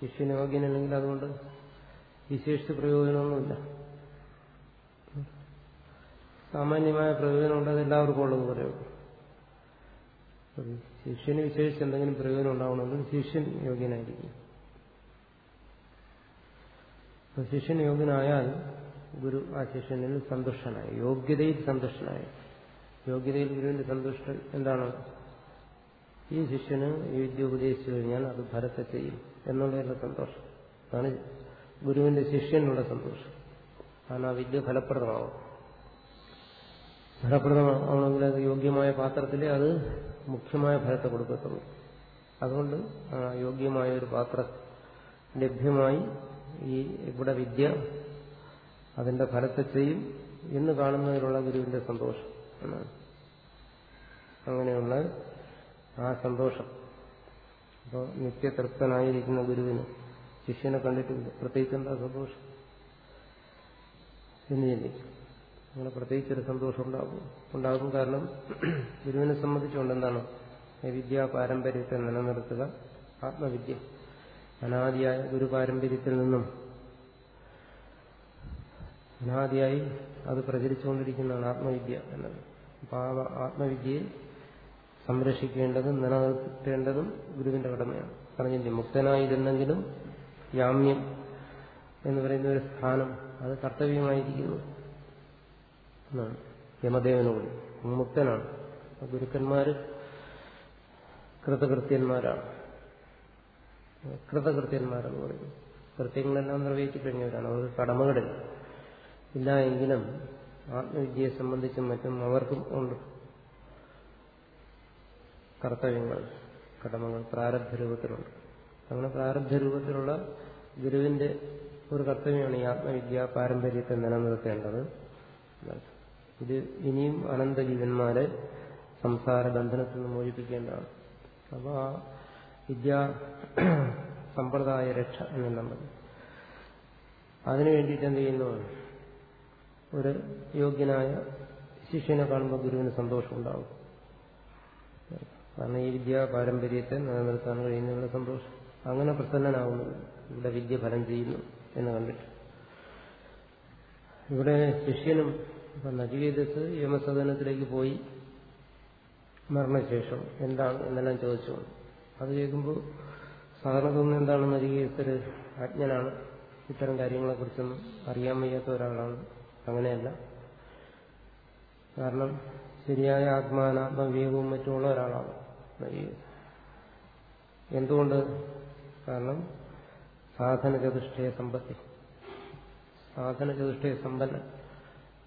Speaker 1: ശിഷ്യൻ യോഗ്യനല്ലെങ്കിൽ അതുകൊണ്ട് വിശേഷിച്ച് പ്രയോജനമൊന്നുമില്ല. സാമാന്യമായ പ്രയോജനം അത് എല്ലാവർക്കും ഉള്ളത് പറയും. ശിഷ്യന് വിശേഷിച്ച് എന്തെങ്കിലും പ്രയോജനം ഉണ്ടാവണമെങ്കിൽ ശിഷ്യൻ യോഗ്യനായിരിക്കും. ശിഷ്യൻ യോഗ്യനായാൽ ഗുരു ആ ശിഷ്യനിൽ സന്തുഷ്ടനായി. യോഗ്യതയിൽ സന്തുഷ്ടനായി. യോഗ്യതയിൽ ഗുരുവിന്റെ സന്തുഷ്ടൻ എന്താണ്? ഈ ശിഷ്യന് ഈ വിദ്യ ഉപദേശിച്ചു കഴിഞ്ഞാൽ അത് ഫലത്തെ ചെയ്യും എന്നുള്ളതിന്റെ സന്തോഷം. അതാണ് ഗുരുവിന്റെ ശിഷ്യനുള്ള സന്തോഷം. കാരണം ആ വിദ്യ ഫലപ്രദമാവും. ഫലപ്രദമാവണമെങ്കിൽ അത് യോഗ്യമായ പാത്രത്തിൽ അത് മുഖ്യമായ ഫലത്തെ കൊടുക്കത്തുള്ളൂ. അതുകൊണ്ട് യോഗ്യമായ ഒരു പാത്ര ലഭ്യമായി ഈ ഇവിടെ വിദ്യ അതിന്റെ ഫലത്തെ ചെയ്യും എന്ന് കാണുന്നതിലുള്ള ഗുരുവിന്റെ സന്തോഷം അങ്ങനെയുള്ള ആ സന്തോഷം. അപ്പോൾ നിത്യതൃപ്തനായിരിക്കുന്ന ഗുരുവിന് ശിഷ്യനെ കണ്ടിട്ട് പ്രത്യേകിച്ച് എന്താ സന്തോഷം? എന്ന് ചിന്തിക്കും. അങ്ങനെ പ്രത്യേകിച്ചൊരു സന്തോഷം ഉണ്ടാകും ഉണ്ടാകും. കാരണം ഗുരുവിനെ സംബന്ധിച്ചുകൊണ്ട് എന്താണ്? വിദ്യാ പാരമ്പര്യത്തെ നിലനിർത്തുക ആത്മവിദ്യ. അനാദിയായ ഗുരു പാരമ്പര്യത്തിൽ നിന്നും അനാദിയായി അത് പ്രചരിച്ചുകൊണ്ടിരിക്കുന്നതാണ് ആത്മവിദ്യ എന്നത്. അപ്പോൾ ആ ആത്മവിദ്യയെ സംരക്ഷിക്കേണ്ടതും നിലനിർത്തേണ്ടതും ഗുരുവിന്റെ കടമയാണ്. പറഞ്ഞില്ലേ മുക്തനായിരുന്നെങ്കിലും യാമ്യം എന്ന് പറയുന്ന ഒരു സ്ഥാനം അത് കർത്തവ്യമായിരിക്കുന്നു. എന്നാണ്. യമദേവനോട്. മുക്തനാണ് ഗുരുക്കന്മാര് കൃതകൃത്യന്മാരാണ്. കൃതകൃത്യന്മാരെന്ന് പറയുന്നു. കൃത്യങ്ങളെല്ലാം നിറവേറ്റി കഴിഞ്ഞവരാണ് അവർക്ക് കടമകളിൽ ഇല്ല എങ്കിലും ആത്മവിദ്യയെ സംബന്ധിച്ചും മറ്റും അവർക്കും ഉണ്ട്. കർത്തവ്യങ്ങൾ കടമകൾ പ്രാരബ്ധ രൂപത്തിലുണ്ട്. അങ്ങനെ പ്രാരബ്ധ രൂപത്തിലുള്ള ഗുരുവിന്റെ ഒരു കർത്തവ്യമാണ് ഈ ആത്മവിദ്യ പാരമ്പര്യത്തെ നിലനിർത്തേണ്ടത്. ഇത് ഇനിയും അനന്ത ജീവന്മാരെ സംസാര ബന്ധനത്തിൽ നിന്ന് മോചിപ്പിക്കേണ്ടതാണ്. അപ്പോൾ ആ വിദ്യാ സമ്പ്രദായ രക്ഷ എന്നെല്ലാം മതി അതിനു വേണ്ടിയിട്ട് എന്ത് ചെയ്യുന്നു? ഒരു യോഗ്യനായ ശിഷ്യനെ കാണുമ്പോൾ ഗുരുവിന് സന്തോഷമുണ്ടാകും കാരണം ഈ വിദ്യാ പാരമ്പര്യത്തെ നിലനിർത്താൻ കഴിയുന്നതിനുള്ള സന്തോഷം. അങ്ങനെ പ്രസന്നനാവുന്നു ഇവിടെ വിദ്യ ഫലം ചെയ്യുന്നു എന്ന് കണ്ടിട്ട്. ഇവിടെ ശിഷ്യനും ഇപ്പൊ നചികേതസ് യമസദനത്തിലേക്ക് പോയി മരണശേഷം എന്താണ് എന്നെല്ലാം ചോദിച്ചു. അത് കേൾക്കുമ്പോൾ സാധാരണ എന്താണ് നചികേതര് അജ്ഞനാണ്? ഇത്തരം കാര്യങ്ങളെക്കുറിച്ചൊന്നും അറിയാൻ വയ്യാത്ത ഒരാളാണ്. അങ്ങനെയല്ല. കാരണം ശരിയായ ആത്മാനാത്മവിവേകവും മറ്റുമുള്ള ഒരാളാണ് നചികേതസ് എന്തുകൊണ്ട്? കാരണം സാധന ചതുഷ്ടയ സമ്പത്തി. സാധന ചതുഷ്ടയ സമ്പന്ന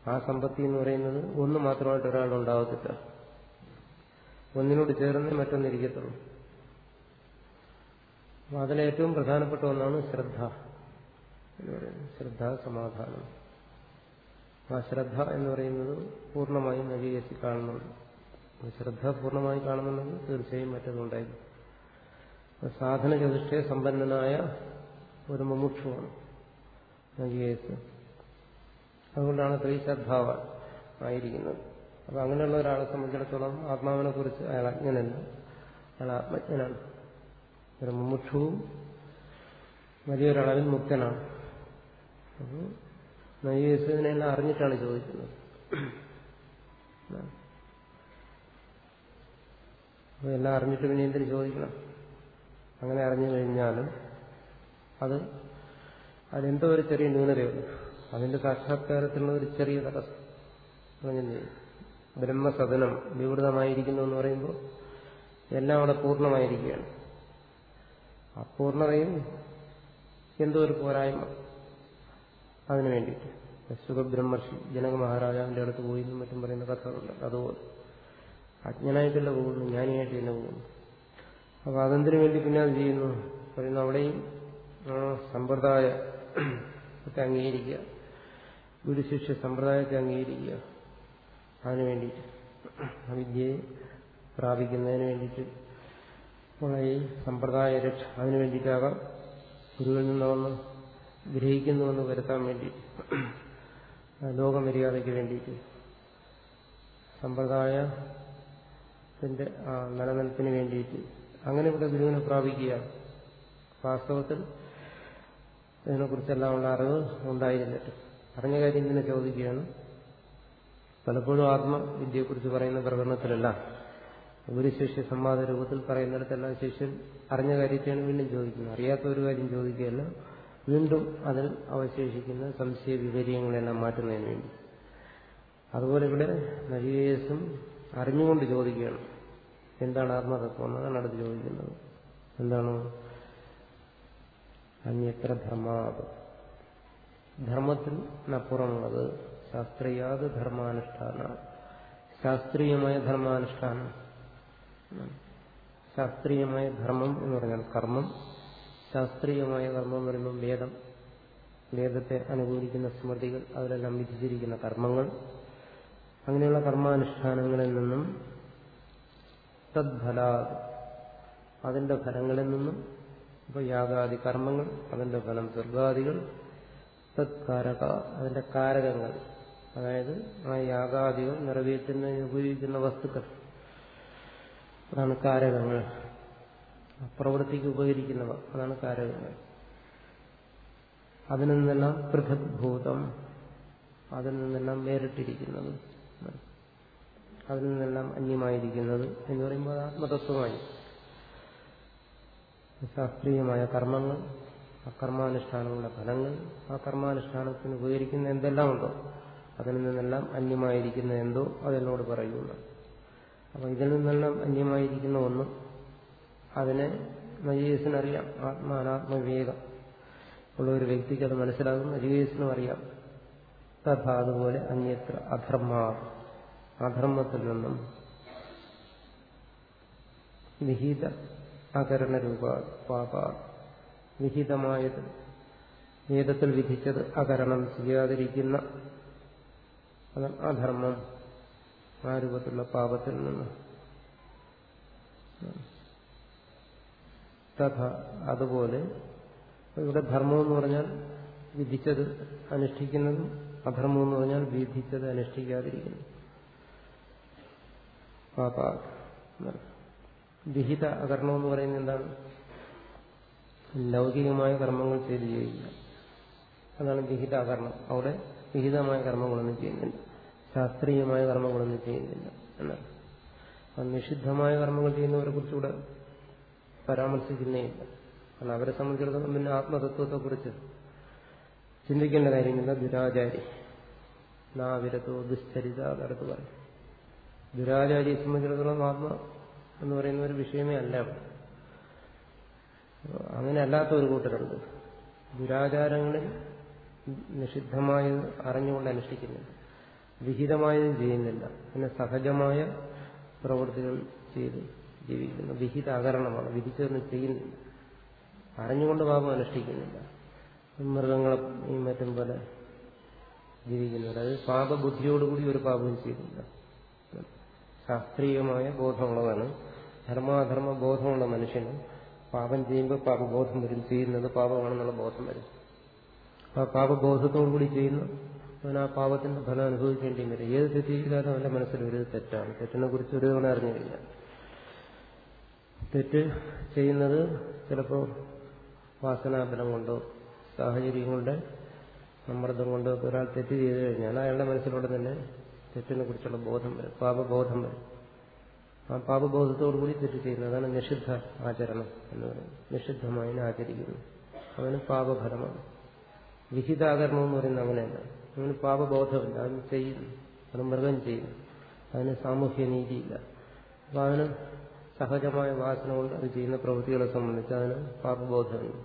Speaker 1: ആ സമ്പത്തി എന്ന് പറയുന്നത് ഒന്ന് മാത്രമായിട്ട് ഒരാൾ ഉണ്ടാവത്തില്ല. ഒന്നിനോട് ചേർന്നേ മറ്റൊന്നിരിക്കത്തുള്ളൂ അതിലേറ്റവും പ്രധാനപ്പെട്ട ഒന്നാണ് ശ്രദ്ധ എന്ന് പറയുന്നത്. ശ്രദ്ധ സമാധാനം. ആ ശ്രദ്ധ എന്ന് പറയുന്നത് പൂർണമായും നവീകരിച്ച് കാണുന്നുണ്ട്. ശ്രദ്ധ പൂർണമായി കാണുന്നുണ്ടെങ്കിൽ തീർച്ചയായും മറ്റൊന്നുണ്ടായിരുന്നു സാധന ചതുഷ്ടയ സമ്പന്നനായ ഒരു മുമുക്ഷുവാണ് നജിയേസ് അതുകൊണ്ടാണ് ത്രിശ്രദ്ധാവ ആയിരിക്കുന്നത് അപ്പൊ അങ്ങനെയുള്ള ഒരാളെ സംബന്ധിച്ചിടത്തോളം ആത്മാവിനെ കുറിച്ച് അയാൾ അജ്ഞനല്ല അയാൾ ആത്മജ്ഞനാണ്. ഒരു വലിയൊരളവിൽ മുക്തനാണ്. അപ്പോൾ നജിയേസിനെല്ലാം അറിഞ്ഞിട്ടാണ് ചോദിക്കുന്നത്. എല്ലാം അറിഞ്ഞിട്ട് പിന്നെ എന്തിനു ചോദിക്കണം? അങ്ങനെ അറിഞ്ഞു കഴിഞ്ഞാലും അത് അതെന്തോ ഒരു ചെറിയ ന്യൂനതയുണ്ട് അതിന്റെ സാക്ഷാത്കാരത്തിലുള്ള ഒരു ചെറിയ തടസ്സം. ബ്രഹ്മസദനം വിവൃതമായിരിക്കുന്നു എന്ന് പറയുമ്പോൾ എല്ലാം അവിടെ പൂർണമായിരിക്കുകയാണ്. അപൂർണതയും എന്തോ ഒരു പോരായ്മ അതിനു വേണ്ടിയിട്ട്. സുഖബ്രഹ്മർഷി ജനക മഹാരാജാവിന്റെ അടുത്ത് പോയി എന്നും മറ്റും പറയുന്ന കഥകളുണ്ട്. അതുപോലെ അജ്ഞനായിട്ടല്ല പോകുന്നു ജ്ഞാനിയായിട്ട് തന്നെ പോകുന്നു. അപ്പൊ അതെന്തിനു വേണ്ടി പിന്നെ അത് ചെയ്യുന്നു? പറയുന്നു അവിടെയും സമ്പ്രദായത്തെ അംഗീകരിക്കുക ഗുരുശിഷ്യ സമ്പ്രദായത്തെ അംഗീകരിക്കുക. അതിനു വേണ്ടിയിട്ട്. വിദ്യയെ പ്രാപിക്കുന്നതിന് വേണ്ടിയിട്ട് ഉള്ള ഈ സമ്പ്രദായ രക്ഷ അതിനു വേണ്ടിയിട്ടാകാം ഗുരുവിൽ നിന്നൊന്ന് ഗ്രഹിക്കുന്നുവെന്ന് വരുത്താൻ വേണ്ടി ലോകമര്യാദയ്ക്ക് വേണ്ടിയിട്ട്. സമ്പ്രദായത്തിന്റെ ആ നിലനിൽപ്പിന് വേണ്ടിയിട്ട്. അങ്ങനെ ഇവിടെ ഗുരുവിനെ പ്രാപിക്കുക വാസ്തവത്തിൽ ഇതിനെക്കുറിച്ചെല്ലാം ഉള്ള അറിവ് ഉണ്ടായിരുന്നിട്ട് അറിഞ്ഞ കാര്യം ഇങ്ങനെ ചോദിക്കുകയാണ്. പലപ്പോഴും ആത്മവിദ്യയെക്കുറിച്ച് പറയുന്ന പ്രകടനത്തിലല്ല. ഒരു ശിഷ്യ സംവാദ രൂപത്തിൽ പറയുന്നിടത്തല്ല ശിഷ്യൻ അറിഞ്ഞ കാര്യത്തെയാണ് വീണ്ടും ചോദിക്കുന്നത്. അറിയാത്ത ഒരു കാര്യം ചോദിക്കുകയല്ല വീണ്ടും അതിൽ അവശേഷിക്കുന്ന സംശയ വിപര്യങ്ങളെല്ലാം മാറ്റുന്നതിന് വേണ്ടി. അതുപോലെ ഇവിടെ നവീകേസും അറിഞ്ഞുകൊണ്ട് ചോദിക്കുകയാണ്. എന്താണ് ആത്മതത്വം എന്നതാണ് അടുത്ത് ചോദിക്കുന്നത്. എന്താണ്? അന്യത്ര ധർമാത് ധർമ്മത്തിനപ്പുറമുള്ളത് ശാസ്ത്രീയാത് ധർമാനുഷ്ഠാന. ശാസ്ത്രീയമായ ധർമാനുഷ്ഠാനം. ശാസ്ത്രീയമായ ധർമ്മം എന്ന് പറഞ്ഞാൽ കർമ്മം. ശാസ്ത്രീയമായ കർമ്മം എന്ന് പറയുമ്പോൾ വേദം. വേദത്തെ അനുകൂലിക്കുന്ന സ്മൃതികൾ അതിലെല്ലാം വിധിച്ചിരിക്കുന്ന കർമ്മങ്ങൾ. അങ്ങനെയുള്ള കർമാനുഷ്ഠാനങ്ങളിൽ നിന്നും തദ്ഫലാ അതിന്റെ ഫലങ്ങളിൽ നിന്നും ഇപ്പോൾ യാഗാദി കർമ്മങ്ങൾ അതിന്റെ ഫലം സ്വർഗാദികൾ തത്കാരക അതിന്റെ കാരകങ്ങൾ. അതായത് ആ യാഗാദികൾ നിറവേറ്റുന്നതിന് ഉപയോഗിക്കുന്ന വസ്തുക്കൾ. അതാണ് കാരകങ്ങൾ. പ്രവൃത്തിക്ക് ഉപകരിക്കുന്നവ അതാണ് കാരകങ്ങൾ. അതിൽ നിന്നെല്ലാം പൃഥക് ഭൂതം അതിൽ നിന്നെല്ലാം വേറിട്ടിരിക്കുന്നത് അതിൽ നിന്നെല്ലാം അന്യമായിരിക്കുന്നത് എന്ന് പറയുമ്പോൾ ആത്മതത്വമായി. ശാസ്ത്രീയമായ കർമ്മങ്ങൾ ആ കർമാനുഷ്ഠാനങ്ങളുടെ ഫലങ്ങൾ ആ കർമാനുഷ്ഠാനത്തിന് ഉപകരിക്കുന്ന എന്തെല്ലാം ഉണ്ടോ അതിൽ നിന്നെല്ലാം അന്യമായിരിക്കുന്ന എന്തോ അതെന്നോട് പറയുന്നു. അപ്പൊ ഇതിൽ നിന്നെല്ലാം അന്യമായിരിക്കുന്ന ഒന്ന് അതിനെ നജീസിനറിയാം ആത്മാനാത്മവിവേകം. ഉള്ള ഒരു വ്യക്തിക്ക് അത് മനസ്സിലാകും നജീസിനും അറിയാം. തഥാ അതുപോലെ അന്യത്ര അധർമ്മ അധർമ്മത്തിൽ നിന്നും വിഹിത അകരണ രൂപ പാപ വിഹിതമായത്. വേദത്തിൽ വിധിച്ചത് അകരണം ചെയ്യാതിരിക്കുന്ന അധർമ്മം. ആ രൂപത്തിലുള്ള പാപത്തിൽ നിന്ന്. തഥ അതുപോലെ ഇവിടെ ധർമ്മം എന്ന് പറഞ്ഞാൽ വിധിച്ചത് അനുഷ്ഠിക്കുന്നതും അധർമ്മം എന്ന് പറഞ്ഞാൽ വിധിച്ചത് അനുഷ്ഠിക്കാതിരിക്കുന്നു. പാപ വിഹിത അകർണം എന്ന് പറയുന്നത് എന്താണ്? ലൗകികമായ കർമ്മങ്ങൾ ചെയ്ത് ചെയ്യുക അതാണ് വിഹിത അവിടെ വിഹിതമായ കർമ്മങ്ങളൊന്നും ചെയ്യുന്നില്ല. ശാസ്ത്രീയമായ കർമ്മങ്ങളൊന്നും ചെയ്യുന്നില്ല എന്നാണ്. നിഷിദ്ധമായ കർമ്മങ്ങൾ ചെയ്യുന്നവരെ കുറിച്ചുകൂടെ പരാമർശിക്കുന്നേ ഇല്ല കാരണം അവരെ സംബന്ധിച്ചിടത്തോളം പിന്നെ ആത്മതത്വത്തെക്കുറിച്ച് ചിന്തിക്കേണ്ട കാര്യമില്ല. ദുരാചാരി. നാവിരത്തോ ദുശ്ചരിത അതടുത്ത് പറയും. ദുരാചാരിയെ സംബന്ധിച്ചിടത്തോളം ആത്മ എന്ന് പറയുന്ന ഒരു വിഷയമേ അല്ല അവിടെ. അങ്ങനെ അല്ലാത്ത ഒരു കൂട്ടരുണ്ട്. ദുരാചാരങ്ങളിൽ നിഷിദ്ധമായത് അറിഞ്ഞുകൊണ്ട് അനുഷ്ഠിക്കുന്നില്ല. വിഹിതമായത് ചെയ്യുന്നില്ല. പിന്നെ സഹജമായ പ്രവൃത്തികൾ ചെയ്ത് ജീവിക്കുന്നു. വിഹിത അകരണമാണ് വിധിച്ചൊന്നും ചെയ്യുന്നില്ല. അറിഞ്ഞുകൊണ്ട് പാപം അനുഷ്ഠിക്കുന്നില്ല. മൃഗങ്ങളെ മറ്റും പോലെ ജീവിക്കുന്നു അത് പാപബുദ്ധിയോടുകൂടി ഒരു പാപവും ചെയ്തില്ല ശാസ്ത്രീയമായ ബോധമുള്ളതാണ്. ധർമാധർമ്മ ബോധമുള്ള മനുഷ്യന് പാപം ചെയ്യുമ്പോൾ പാപബോധം വരും. ചെയ്യുന്നത് പാപമാണെന്നുള്ള ബോധം വരും. ആ പാപബോധത്തോടുകൂടി ചെയ്യുന്നു അവൻ ആ പാപത്തിന്റെ ഫലം അനുഭവിക്കേണ്ടി വരും. ഏത് തെറ്റ് ചെയ്താലും അവന്റെ മനസ്സിൽ ഒരു തെറ്റാണ്. തെറ്റിനെ കുറിച്ച് ഒരു തവണ അറിഞ്ഞു കഴിഞ്ഞാൽ. തെറ്റ് ചെയ്യുന്നത് ചിലപ്പോൾ വാസനാബലം കൊണ്ടോ സാഹചര്യങ്ങളുടെ സമ്മർദ്ദം കൊണ്ടോ ഒരാൾ തെറ്റ് ചെയ്തു കഴിഞ്ഞാൽ അയാളുടെ മനസ്സിലൂടെ തന്നെ തെറ്റിനെ കുറിച്ചുള്ള ബോധം വരും. പാപബോധം വരും. ആ പാപബോധത്തോടുകൂടി തെറ്റ് ചെയ്യുന്നത് അതാണ് നിഷിദ്ധ ആചരണം എന്ന് പറയുന്നത്. നിഷിദ്ധമായി ആചരിക്കുന്നു. അവന് പാപഫലമാണ്. വിഹിതാകരണം എന്ന് പറയുന്നത് അങ്ങനെയല്ല. അവന് പാപബോധമില്ല. അവന് ചെയ്യുന്നു. അത് മൃഗം ചെയ്യുന്നു. അതിന് സാമൂഹ്യ നീതിയില്ല. അപ്പൊ അവന് സഹജമായ വാസന കൊണ്ട് അത് ചെയ്യുന്ന പ്രവൃത്തികളെ സംബന്ധിച്ച് അതിന് പാപബോധമുണ്ട്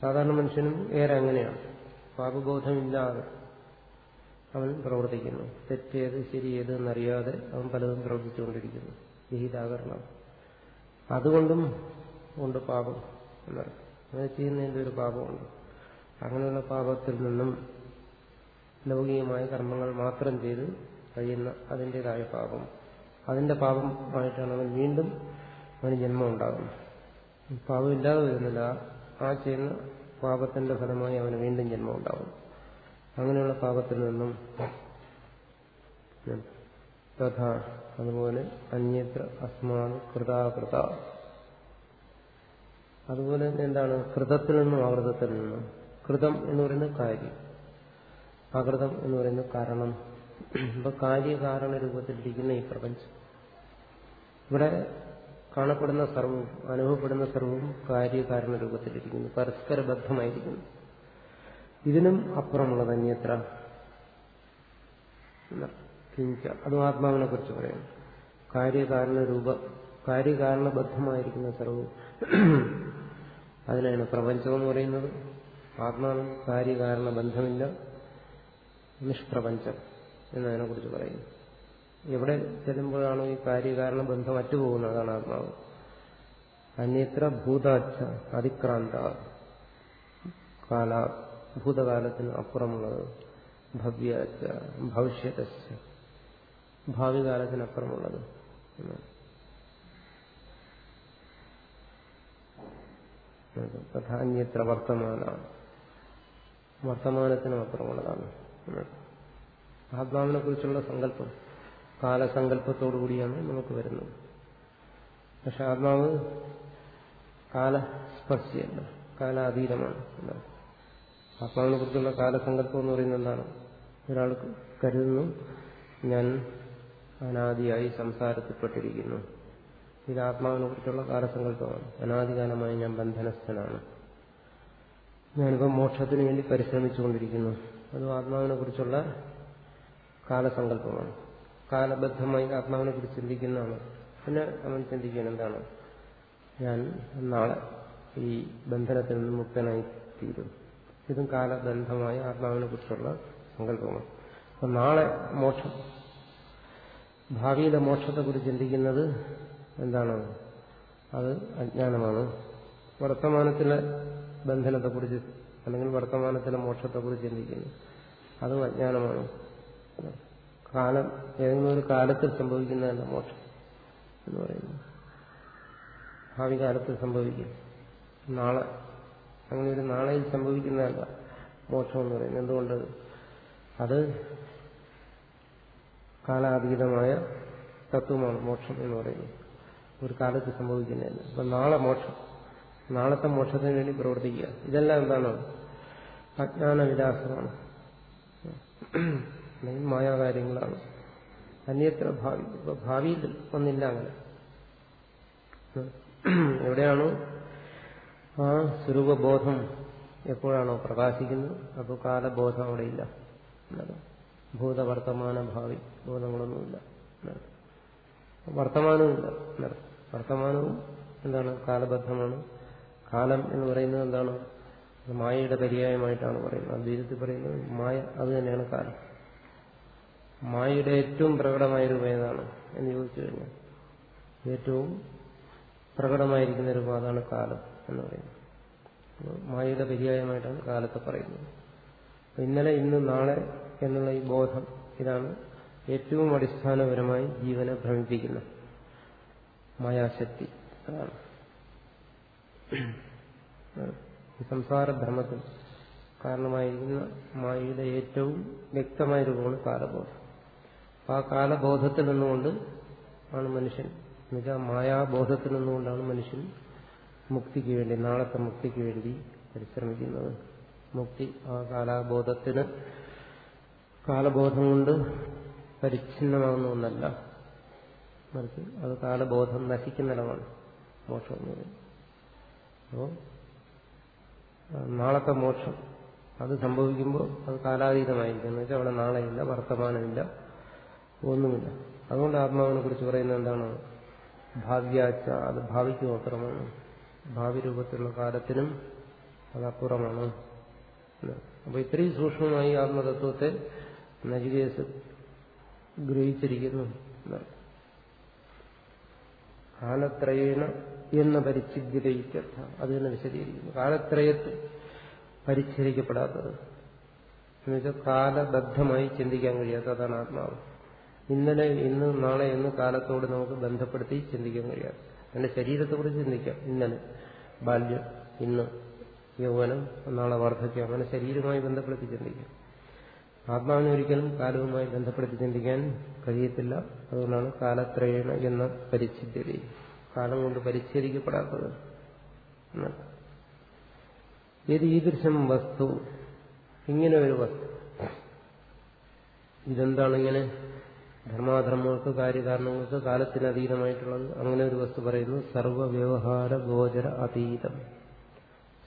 Speaker 1: സാധാരണ മനുഷ്യനും ഏറെ അങ്ങനെയാണ്. പാപബോധമില്ലാതെ അവൻ പ്രവർത്തിക്കുന്നു. തെറ്റേത് ശരിയേത് എന്നറിയാതെ അവൻ പലതും പ്രവർത്തിച്ചുകൊണ്ടിരിക്കുന്നു. വിഹിതാകരണം. അതുകൊണ്ടും ഉണ്ട് പാപം എന്നറിയാം അങ്ങനെ ചെയ്യുന്നതിന്റെ ഒരു പാപമുണ്ട്. അങ്ങനെയുള്ള പാപത്തിൽ നിന്നും ലൗകികമായ കർമ്മങ്ങൾ മാത്രം ചെയ്ത് കഴിയുന്ന അതിന്റെതായ പാപം. അതിന്റെ പാപമായിട്ടാണ് അവൻ വീണ്ടും അവന് ജന്മം ഉണ്ടാകുന്നത് പാപമില്ലാതെ വരുന്നില്ല. ആ ചെയ്യുന്ന പാപത്തിന്റെ ഫലമായി അവന് വീണ്ടും ജന്മം ഉണ്ടാകും അങ്ങനെയുള്ള പാപത്തിൽ നിന്നും തഥാ അതുപോലെ അന്യത്ര അസ്മാൻ കൃതാകൃത അതുപോലെ തന്നെ എന്താണ്? കൃതത്തിൽ നിന്നും അകൃതത്തിൽ നിന്നും. കൃതം എന്ന് പറയുന്നത് കാര്യം. അകൃതം എന്ന് പറയുന്ന കാരണം. ഇപ്പൊ കാര്യകാരണ രൂപത്തിലിരിക്കുന്ന ഈ പ്രപഞ്ചം. ഇവിടെ കാണപ്പെടുന്ന സർവവും അനുഭവപ്പെടുന്ന സർവവും കാര്യകാരണ രൂപത്തിലിരിക്കുന്നു പരസ്പര ബദ്ധമായിരിക്കുന്നു ഇതിനും അപ്പുറമുള്ളത് അന്യത്ര. കിഞ്ച അതും ആത്മാവിനെ കുറിച്ച് പറയാം കാര്യകാരണ രൂപ കാര്യകാരണബദ്ധമായിരിക്കുന്ന സർവവും അതിനാണ് പ്രപഞ്ചം എന്ന് പറയുന്നത്. ആത്മാവ് കാര്യകാരണ ബന്ധമില്ല നിഷ്പ്രപഞ്ചം എന്നതിനെ കുറിച്ച് പറയുന്നു. എവിടെ ചെല്ലുമ്പോഴാണോ ഈ കാര്യകാരണ ബന്ധം അറ്റുപോകുന്നത്? അതാണ് ആത്മാവ്. അന്യത്ര ഭൂതാച്ഛ അതിക്രാന്ത കാല ഭൂതകാലത്തിന് അപ്പുറമുള്ളത് ഭവ്യാച്ച ഭവിഷ്യതശ്ച ഭാവി കാലത്തിനപ്പുറമുള്ളത് പ്രധാന്യത്ര വർത്തമാനമാണ് വർത്തമാനത്തിനും അപ്പുറമുള്ളതാണ് ആത്മാവിനെ കുറിച്ചുള്ള സങ്കല്പം കാലസങ്കല്പത്തോടുകൂടിയാണ് നമുക്ക് വരുന്നത്. പക്ഷെ ആത്മാവ് കാലസ്പർശിയല്ല കാലാതീതമാണ്. ആത്മാവിനെ കുറിച്ചുള്ള കാലസങ്കല്പം എന്ന് പറയുന്നത് എന്താണ്? ഒരാൾ കരുതുന്നു ഞാൻ അനാദിയായി സംസാരത്തിൽപ്പെട്ടിരിക്കുന്നു. ഇത് ആത്മാവിനെ കുറിച്ചുള്ള കാലസങ്കല്പമാണ്. അനാദികാലമായി ഞാൻ ബന്ധനസ്ഥനാണ്. ഞാനിപ്പോൾ മോക്ഷത്തിന് വേണ്ടി പരിശ്രമിച്ചുകൊണ്ടിരിക്കുന്നു. അത് ആത്മാവിനെ കുറിച്ചുള്ള കാലസങ്കല്പമാണ്. കാലബദ്ധമായി ആത്മാവിനെ കുറിച്ച് ചിന്തിക്കുന്നതാണ്. പിന്നെ അവൻ ചിന്തിക്കാൻ എന്താണ്? ഞാൻ നാളെ ഈ ബന്ധനത്തിൽ നിന്ന് മുക്തനായി തീരും. ഇതും കാലബന്ധമായ ആത്മാവിനെ കുറിച്ചുള്ള സങ്കല്പമാണ്. അപ്പൊ നാളെ മോക്ഷം ഭാവിയിലെ മോക്ഷത്തെക്കുറിച്ച് ചിന്തിക്കുന്നത് എന്താണ്? അത് അജ്ഞാനമാണ്. വർത്തമാനത്തിലെ ബന്ധനത്തെക്കുറിച്ച് അല്ലെങ്കിൽ വർത്തമാനത്തിലെ മോക്ഷത്തെക്കുറിച്ച് ചിന്തിക്കുന്നു. അതും അജ്ഞാനമാണ്. കാലം ഏതെങ്കിലും ഒരു കാലത്തിൽ സംഭവിക്കുന്നതല്ല മോക്ഷം എന്ന് പറയുന്നു ഭാവി കാലത്തിൽ സംഭവിക്കും. നാളെ അങ്ങനെ ഒരു നാളെയിൽ സംഭവിക്കുന്നതല്ല മോക്ഷം എന്ന് പറയുന്നത്. എന്തുകൊണ്ട്? അത് കാലാതീതമായ തത്വമാണ് മോക്ഷം എന്ന് പറയുന്നത്. ഒരു കാലത്ത് സംഭവിക്കുന്നതല്ല അപ്പൊ നാളെ മോക്ഷം. നാളത്തെ മോക്ഷത്തിന് വേണ്ടി പ്രവർത്തിക്കുക. ഇതെല്ലാം എന്താണ്? അജ്ഞാന വിലാസമാണ് അല്ലെങ്കിൽ മായാകാര്യങ്ങളാണ്. അന്യത്ര ഭാവി. ഇപ്പൊ ഭാവിയിൽ ഒന്നില്ല അങ്ങനെ. എവിടെയാണോ ആ സ്വരൂപബോധം എപ്പോഴാണോ പ്രകാശിക്കുന്നത് അപ്പോൾ കാലബോധം അവിടെയില്ല. ഭൂതവർത്തമാന ഭാവി ബോധങ്ങളൊന്നുമില്ല വർത്തമാനവുമില്ല. വർത്തമാനവും എന്താണ്? കാലബദ്ധമാണ്. കാലം എന്ന് പറയുന്നത് എന്താണ്? മായയുടെ പര്യായമായിട്ടാണ് പറയുന്നത്. അദ്വൈതത്തിൽ പറയുന്നത് മായ അത് തന്നെയാണ് കാലം. മായയുടെ ഏറ്റവും പ്രകടമായ രൂപം ഏതാണ് എന്ന് ചോദിച്ചു കഴിഞ്ഞാൽ ഏറ്റവും പ്രകടമായിരിക്കുന്ന രൂപം അതാണ് കാലം എന്ന് പറയുന്നത്. മായയുടെ പര്യായമായിട്ടാണ് കാലത്തെ പറയുന്നത്. ഇന്നലെ ഇന്ന് നാളെ എന്നുള്ള ഈ ബോധം ഇതാണ് ഏറ്റവും അടിസ്ഥാനപരമായി ജീവനെ ഭ്രമിപ്പിക്കുന്ന മായാശക്തി അതാണ്. സംസാരഭ്രമത്തിൽ കാരണമായിരിക്കുന്ന മായയുടെ ഏറ്റവും വ്യക്തമായ രൂപമാണ് കാലബോധം. ആ കാലബോധത്തിൽ നിന്നുകൊണ്ട് ആണ് മനുഷ്യൻ എന്നുവെച്ചാൽ മായാബോധത്തിൽ നിന്നുകൊണ്ടാണ് മനുഷ്യൻ മുക്തിക്ക് വേണ്ടി നാളത്തെ മുക്തിക്ക് വേണ്ടി പരിശ്രമിക്കുന്നത്. മുക്തി ആ കാലാബോധത്തിന് കാലബോധം കൊണ്ട് പരിച്ഛിന്നമാകുന്ന ഒന്നല്ല. മറിച്ച് അത് കാലബോധം നശിക്കുന്നിടമാണ് മോക്ഷം എന്ന് പറയുന്നത്. നാളത്തെ മോക്ഷം. അത് സംഭവിക്കുമ്പോൾ അത് കാലാതീതമായിരിക്കും. എന്ന് വെച്ചാൽ അവിടെ നാളെയില്ല വർത്തമാനമില്ല ഒന്നുമില്ല. അതുകൊണ്ട് ആത്മാവിനെ കുറിച്ച് പറയുന്നത് എന്താണ്? ഭാവ്യാച്ച അത് ഭാവിക്ക് മാത്രമാണ്. ഭാവി രൂപത്തിലുള്ള കാലത്തിനും അത് അപ്പുറമാണ്. അപ്പൊ ഇത്രയും സൂക്ഷ്മമായി ആത്മതത്വത്തെ നജികേസ് ഗ്രഹിച്ചിരിക്കുന്നു. കാലത്രയേണ എന്ന പരിച്ഛിദ്യതയ്ക്കർത്ഥ അത് തന്നെ വിശദീകരിക്കുന്നു. കാലത്രയത്തിൽ പരിച്ഛേദിക്കപ്പെടാത്തത്. എന്നുവെച്ചാൽ കാലബദ്ധമായി ചിന്തിക്കാൻ കഴിയാത്ത അതാണ് ആത്മാവ്. ഇന്നലെ ഇന്ന് നാളെ എന്ന് കാലത്തോട് നമുക്ക് ബന്ധപ്പെടുത്തി ചിന്തിക്കാൻ കഴിയാത്ത. എന്റെ ശരീരത്തെക്കുറിച്ച് ചിന്തിക്കാം. ഇന്നലെ ബാല്യം ഇന്ന് യൗവനം നാളെ വാർദ്ധക്യം അങ്ങനെ ശരീരമായി ബന്ധപ്പെടുത്തി ചിന്തിക്കാം. ആത്മാവിനെ ഒരിക്കലും കാലവുമായി ബന്ധപ്പെടുത്തി ചിന്തിക്കാൻ കഴിയത്തില്ല. അതുകൊണ്ടാണ് കാലത്രയണ എന്ന പരിച്ഛേദി കാലം കൊണ്ട് പരിച്ഛേദിക്കപ്പെടാത്തത്. ഏത് ഈദൃശം വസ്തു ഇങ്ങനെ ഒരു വസ്തു. ഇതെന്താണ് ഇങ്ങനെ ധർമാധർമ്മങ്ങൾക്ക് കാര്യകാരണങ്ങൾക്ക് കാലത്തിന് അതീതമായിട്ടുള്ളത് അങ്ങനെ ഒരു വസ്തു പറയുന്നു സർവവ്യവഹാര ഗോചര അതീതം.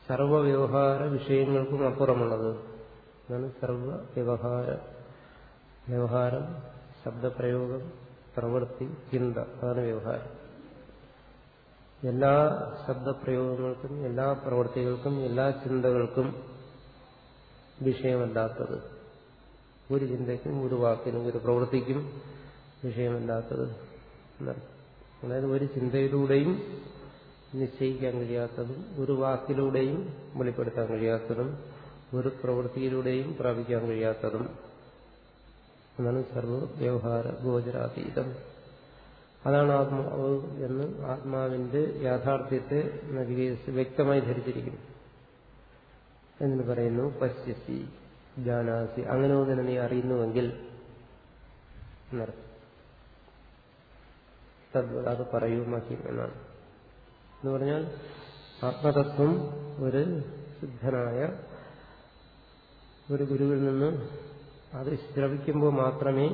Speaker 1: സർവവ്യവഹാര വിഷയങ്ങൾക്കും അപ്പുറമുള്ളത്. അതാണ് സർവ വ്യവഹാര വ്യവഹാരം ശബ്ദപ്രയോഗം പ്രവൃത്തി ചിന്ത അതാണ് വ്യവഹാരം. എല്ലാ ശബ്ദപ്രയോഗങ്ങൾക്കും എല്ലാ പ്രവൃത്തികൾക്കും എല്ലാ ചിന്തകൾക്കും വിഷയമല്ലാത്തത്. ഒരു ചിന്തയ്ക്കും ഒരു വാക്കിനും ഒരു പ്രവൃത്തിക്കും വിഷയമല്ലാത്തത് അതായത് ഒരു ചിന്തയിലൂടെയും നിശ്ചയിക്കാൻ കഴിയാത്തതും ഒരു വാക്കിലൂടെയും വെളിപ്പെടുത്താൻ കഴിയാത്തതും ഒരു പ്രവൃത്തിയിലൂടെയും പ്രാപിക്കാൻ കഴിയാത്തതും എന്നാണ് സർവ വ്യവഹാര ഗോചരാതീതം. അതാണ് ആത്മാവ് എന്ന് ആത്മാവിന്റെ യാഥാർത്ഥ്യത്തെ നഗരീസ് വ്യക്തമായി ധരിച്ചിരിക്കുന്നു. എന്ന് പറയുന്നു പശ്യസി ജാനാസി. അങ്ങനെ ഒന്നിനെ നീ അറിയുന്നുവെങ്കിൽ അത് പറയൂ മഹിം എന്നാണ്. എന്ന് പറഞ്ഞാൽ ആത്മതത്വം ഒരു സിദ്ധനായ ഒരു ഗുരുവിൽ നിന്ന് അത് ശ്രവിക്കുമ്പോൾ മാത്രമേ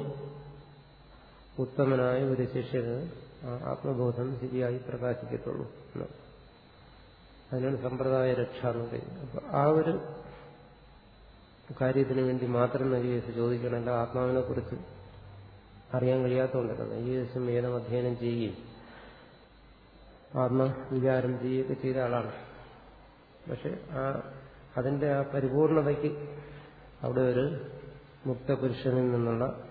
Speaker 1: ഉത്തമനായ ഒരു ശിഷ്യന് ആത്മബോധം ശരിയായി പ്രകാശിക്കത്തുള്ളൂ അതിനാണ് സമ്പ്രദായ രക്ഷ എന്ന് പറയുന്നത്. അപ്പൊ ആ ഒരു കാര്യത്തിന് വേണ്ടി മാത്രം നജികേസ് ചോദിക്കണമല്ല ആത്മാവിനെ കുറിച്ച് അറിയാൻ കഴിയാത്തതുകൊണ്ടല്ല. നജികേശം വേദം അധ്യയനം ചെയ്യുകയും ആത്മവിചാരം ചെയ്യുകയൊക്കെ ചെയ്ത ആളാണ്. പക്ഷെ ആ അതിന്റെ ആ പരിപൂർണതയ്ക്ക് അവിടെ ഒരു മുക്തപുരുഷനിൽ നിന്നുള്ള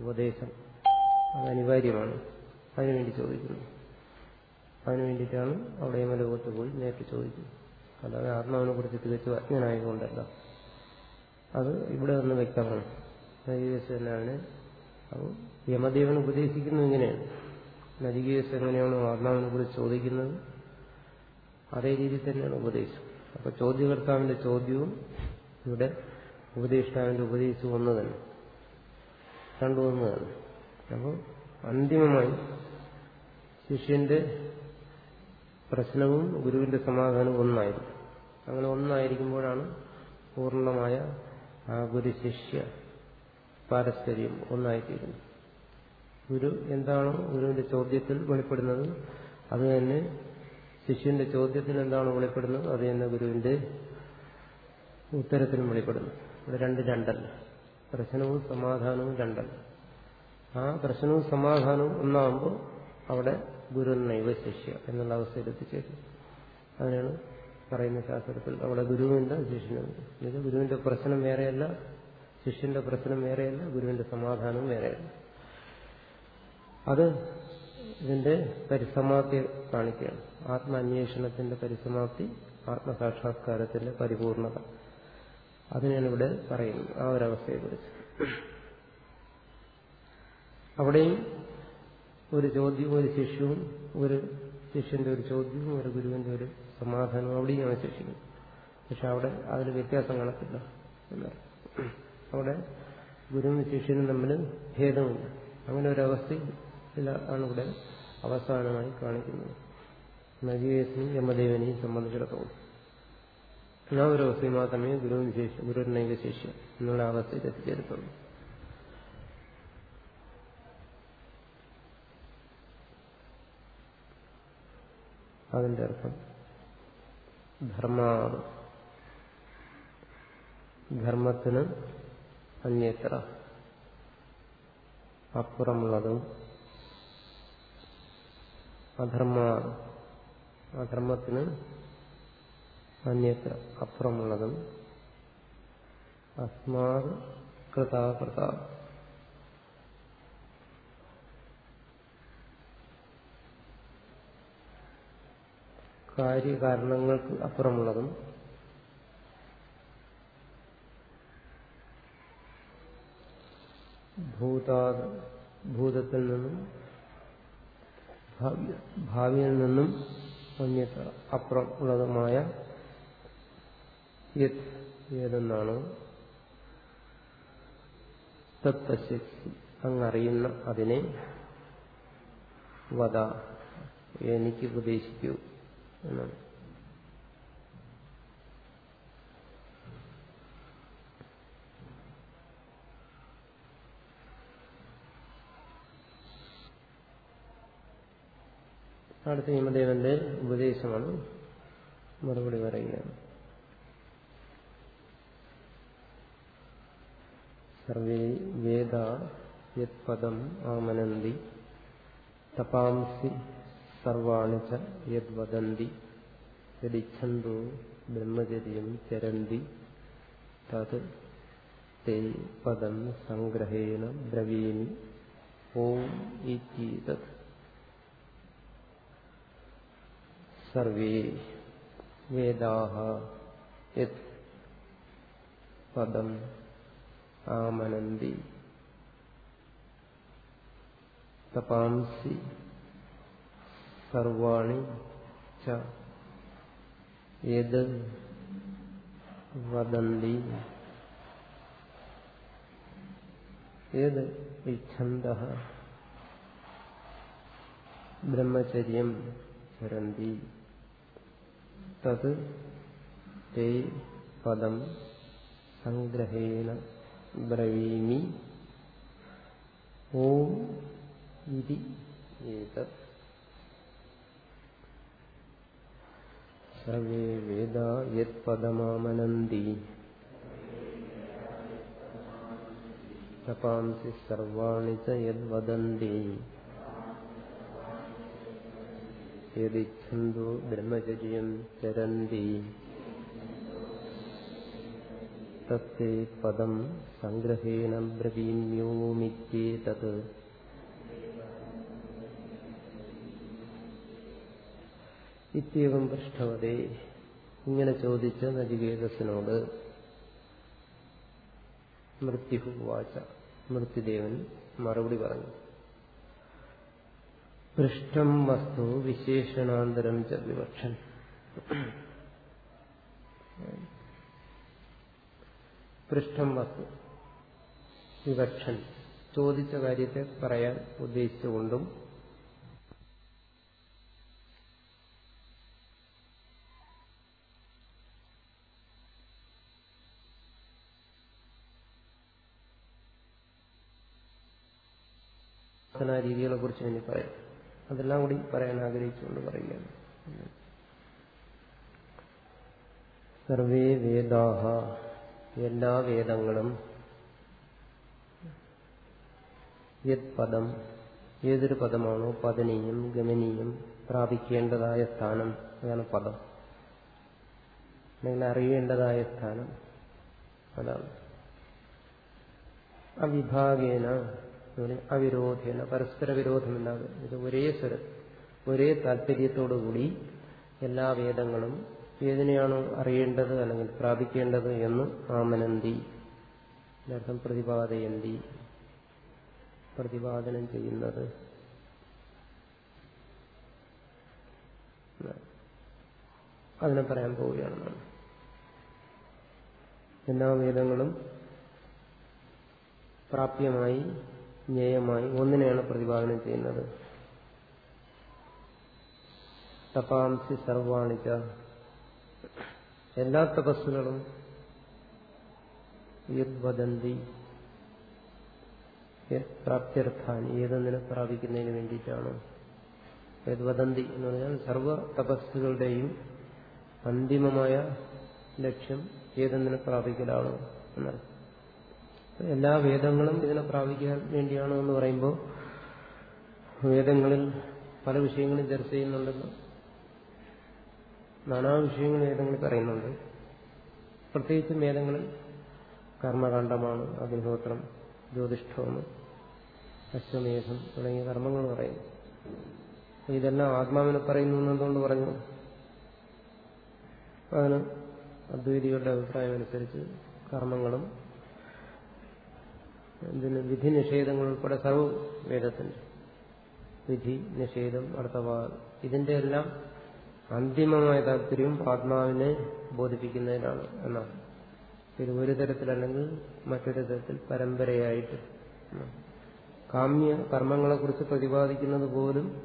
Speaker 1: ഉപദേശം. അത് അനിവാര്യമാണ്. അതിനുവേണ്ടി ചോദിക്കുന്നു. അതിനുവേണ്ടിയിട്ടാണ് അവിടെ യമലോകത്ത് പോയി നേരിട്ട് ചോദിച്ചു അല്ലാതെ ആത്മാവിനെ കുറിച്ച് തികച്ചും അജ്ഞനായതുകൊണ്ടല്ല. അത് ഇവിടെ നിന്ന് വ്യക്തമാണ്. നജികേശനാണ് അപ്പോൾ യമദേവൻ ഉപദേശിക്കുന്നത് ഇങ്ങനെയാണ് നജികേസ് എങ്ങനെയാണോ ആത്മാവിനെ കുറിച്ച് ചോദിക്കുന്നത്? അതേ രീതിയിൽ തന്നെയാണ് ഉപദേശം. അപ്പൊ ചോദ്യകർത്താവിന്റെ ചോദ്യവും ഇവിടെ ഉപദേഷ്ടാവിന്റെ ഉപദേശിച്ചു ഒന്ന് തന്നെ രണ്ടും തന്നെ അപ്പോൾ അന്തിമമായി ശിഷ്യന്റെ പ്രശ്നവും ഗുരുവിന്റെ സമാധാനവും ഒന്നായിരിക്കും അങ്ങനെ ഒന്നായിരിക്കുമ്പോഴാണ് പൂർണമായ ആ ഗുരുശിഷ്യ പാരസ്പര്യം ഒന്നായിത്തീരുന്നത്. ഗുരു എന്താണോ ഗുരുവിന്റെ ചോദ്യത്തിൽ വെളിപ്പെടുന്നത് അത് തന്നെ ശിഷ്യന്റെ ചോദ്യത്തിൽ എന്താണോ വെളിപ്പെടുന്നത് അത് തന്നെ ഗുരുവിന്റെ ഉത്തരത്തിലും വെളിപ്പെടുന്നു ഇവിടെ രണ്ട് രണ്ടല്ല. പ്രശ്നവും സമാധാനവും രണ്ടല്ല. ആ പ്രശ്നവും സമാധാനവും ഒന്നാകുമ്പോൾ അവിടെ ഗുരു നൈവ ശിഷ്യ എന്നുള്ള അവസ്ഥയിൽ എത്തിച്ചേരും. അതിനാണ് പറയുന്ന ശാസ്ത്രത്തിൽ അവിടെ ഗുരുവിന്റെ ശിഷ്യനുണ്ട് ഇത് ഗുരുവിന്റെ പ്രശ്നം വേറെയല്ല ശിഷ്യന്റെ പ്രശ്നം വേറെയല്ല ഗുരുവിന്റെ സമാധാനവും വേറെയല്ല. അത് ഇതിന്റെ പരിസമാപ്തി കാണിക്കുകയാണ്. ആത്മാന്വേഷണത്തിന്റെ പരിസമാപ്തി ആത്മസാക്ഷാത്കാരത്തിന്റെ പരിപൂർണത. അതിനാണ് ഇവിടെ പറയുന്നത് ആ ഒരവസ്ഥയെക്കുറിച്ച്. അവിടെയും ഒരു ചോദ്യവും ഒരു ശിഷ്യവും ഒരു ശിഷ്യന്റെ ഒരു ചോദ്യവും ഒരു ഗുരുവിന്റെ ഒരു സമാധാനവും അവിടെയും അവശേഷിക്കും പക്ഷെ അവിടെ അതിൽ വ്യത്യാസം കാണത്തില്ല എന്നാണ് അവിടെ ഗുരുവും ശിഷ്യനും തമ്മിൽ ഭേദമില്ല അങ്ങനെ ഒരവസ്ഥയിൽ ആണ് ഇവിടെ അവസാനമായി കാണിക്കുന്നത്. നജിയേസിനെയും യമദേവനെയും സംബന്ധിച്ചിടത്തോളം. അവസ്ഥയിൽ മാത്രമേ ഗുരുവിന് ശേഷം ഗുരുവിനൈക ശേഷം എന്നുള്ള അവസ്ഥയിൽ എത്തിച്ചേരത്തുള്ളൂ അതിന്റെ അർത്ഥം ധർമ്മ ധർമ്മത്തിന് അന്യത്ര അപ്പുറമുള്ളതും അധർമ്മ അധർമ്മത്തിന് അന്യത്ര അപ്പുറമുള്ളതും അസ്മാർ കൃതാകൃത കാര്യകാരണങ്ങൾക്ക് അപ്പുറമുള്ളതും ഭൂതാ ഭൂതത്തിൽ നിന്നും ഭാവിയിൽ നിന്നും അന്യത്ര അപ്പുറം ഏതെന്നാണ് അങ്ങറിയുന്ന അതിനെ വധ എനിക്ക് ഉപദേശിക്കൂ എന്നാണ്. അടുത്ത ഹിമദേവന്റെ ഉപദേശമാണ് മറുപടി പറയുന്നത്. സർവേ വേദ യത്പദം ആമനന്തി തപാംസി സർവാണി ച യദ്വദന്തി യദിച്ഛന്തോ ബ്രഹ്മചര്യം ചരന്തി തത് തേ പദം സംഗ്രഹേണ ബ്രവീമി ഓം ഇതത് സർവേ वेदाः യത് പദം ആമനന്തി. തപാംസി സർവാണി ച ഏത് വദന്തി. ഏത് ഇച്ഛന്ത ബ്രഹ്മചര്യം ചരന്തി. തത് തേ പദം സംഗ്രഹേണ ബ്രവീമി ഓം ഇതി ഏതത് സർവേ വേദ യത്പദമാമനന്തി തപാംസി സർവാണി ച യദ്വദന്തി യദിച്ഛന്തോ ബ്രഹ്മചര്യം ചരന്തി പദം സംഗ്രഹേണ ബ്രവീമ്യോമിത്യേതത് ഇത്യവം പൃഷ്ഠവതേ ഇങ്ങനെ ചോദിച്ച നജികേതസിനോട് മൃത്യു വാച മൃത്യുദേവൻ മറുപടി പറഞ്ഞു. പൃഷ്ഠം വസ്തു വിശേഷണാന്തരം ച വിവക്ഷൻ പൃഷ്ഠം വസ്തു. വിവക്ഷൻ. ചോദിച്ച കാര്യത്തെ പറയാൻ ഉദ്ദേശിച്ചുകൊണ്ടും രീതികളെ കുറിച്ച് ഇനി പറയാം. അതെല്ലാം കൂടി പറയാൻ ആഗ്രഹിച്ചുകൊണ്ട് പറയുകയാണ്. സർവേ വേദാഹ എല്ലാ വേദങ്ങളും യത് പദം ഏതൊരു പദമാണോ പതനീയം ഗമനീയം പ്രാപിക്കേണ്ടതായ സ്ഥാനം അതാണ് പദം. അല്ലെങ്കിൽ അറിയേണ്ടതായ സ്ഥാനം അതാണ്. അവിഭാഗേന അവിരോധേന പരസ്പര വിരോധമില്ലാതെ ഇത് ഒരേ സ്വരം ഒരേ താല്പര്യത്തോടുകൂടി എല്ലാ വേദങ്ങളും ഏതിനെയാണോ അറിയേണ്ടത് അല്ലെങ്കിൽ പ്രാപിക്കേണ്ടത് എന്ന് ആമനന്തി. അർത്ഥം പ്രതിപാദയന്തി. പ്രതിപാദനം ചെയ്യുന്നത്. അതിനെ പറയാൻ പോവുകയാണ് എല്ലാ വേദങ്ങളും പ്രാപ്യമായി ജ്ഞേയമായി ഒന്നിനെയാണ് പ്രതിപാദനം ചെയ്യുന്നത്. തപാംസി സർവാണിച്ച എല്ലാ തപസ്സുകളും യദ്വദന്തി പ്രാപ്തിയർത്ഥാൻ ഏതൊന്നിനെ പ്രാപിക്കുന്നതിന് വേണ്ടിയിട്ടാണ്. യദ്വദന്തി എന്ന് പറഞ്ഞാൽ സർവ തപസ്സുകളുടെയും അന്തിമമായ ലക്ഷ്യം ഏതൊന്നിനെ പ്രാപിക്കലാണ് എന്നർത്ഥം എല്ലാ വേദങ്ങളും ഇതിനെ പ്രാപിക്കാൻ വേണ്ടിയാണ് എന്ന് പറയുമ്പോൾ വേദങ്ങളിൽ പല വിഷയങ്ങളും ചർച്ച ചെയ്യുന്നുണ്ടല്ലോ നാനാ വിഷയങ്ങൾ വേദങ്ങളിൽ പറയുന്നുണ്ട്. പ്രത്യേകിച്ചും വേദങ്ങളിൽ കർമ്മകാണ്ഡമാണ് അഗ്നിഹോത്രം ജ്യോതിഷ്ഠമാണ് അശ്വമേധം തുടങ്ങിയ കർമ്മങ്ങൾ പറയുന്നു ഇതെല്ലാം ആത്മാവിനെ പറയുന്നു എന്നതുകൊണ്ട് പറഞ്ഞു. അതിന് അദ്വൈതികളുടെ അഭിപ്രായം അനുസരിച്ച് കർമ്മങ്ങളും ഇതിന് വിധി നിഷേധങ്ങൾ ഉൾപ്പെടെ സർവ വേദത്തിന്റെ വിധി നിഷേധം അടുത്ത ഇതിന്റെ എല്ലാം അന്തിമമായ താല്പര്യം ആത്മാവിനെ ബോധിപ്പിക്കുന്നതിനാണ് എന്നാണ്. പിന്നെ ഒരു തരത്തിലല്ലെങ്കിൽ മറ്റൊരു തരത്തിൽ പരമ്പരയായിട്ട്. കാമ്യ കർമ്മങ്ങളെക്കുറിച്ച് പ്രതിപാദിക്കുന്നത് പോലും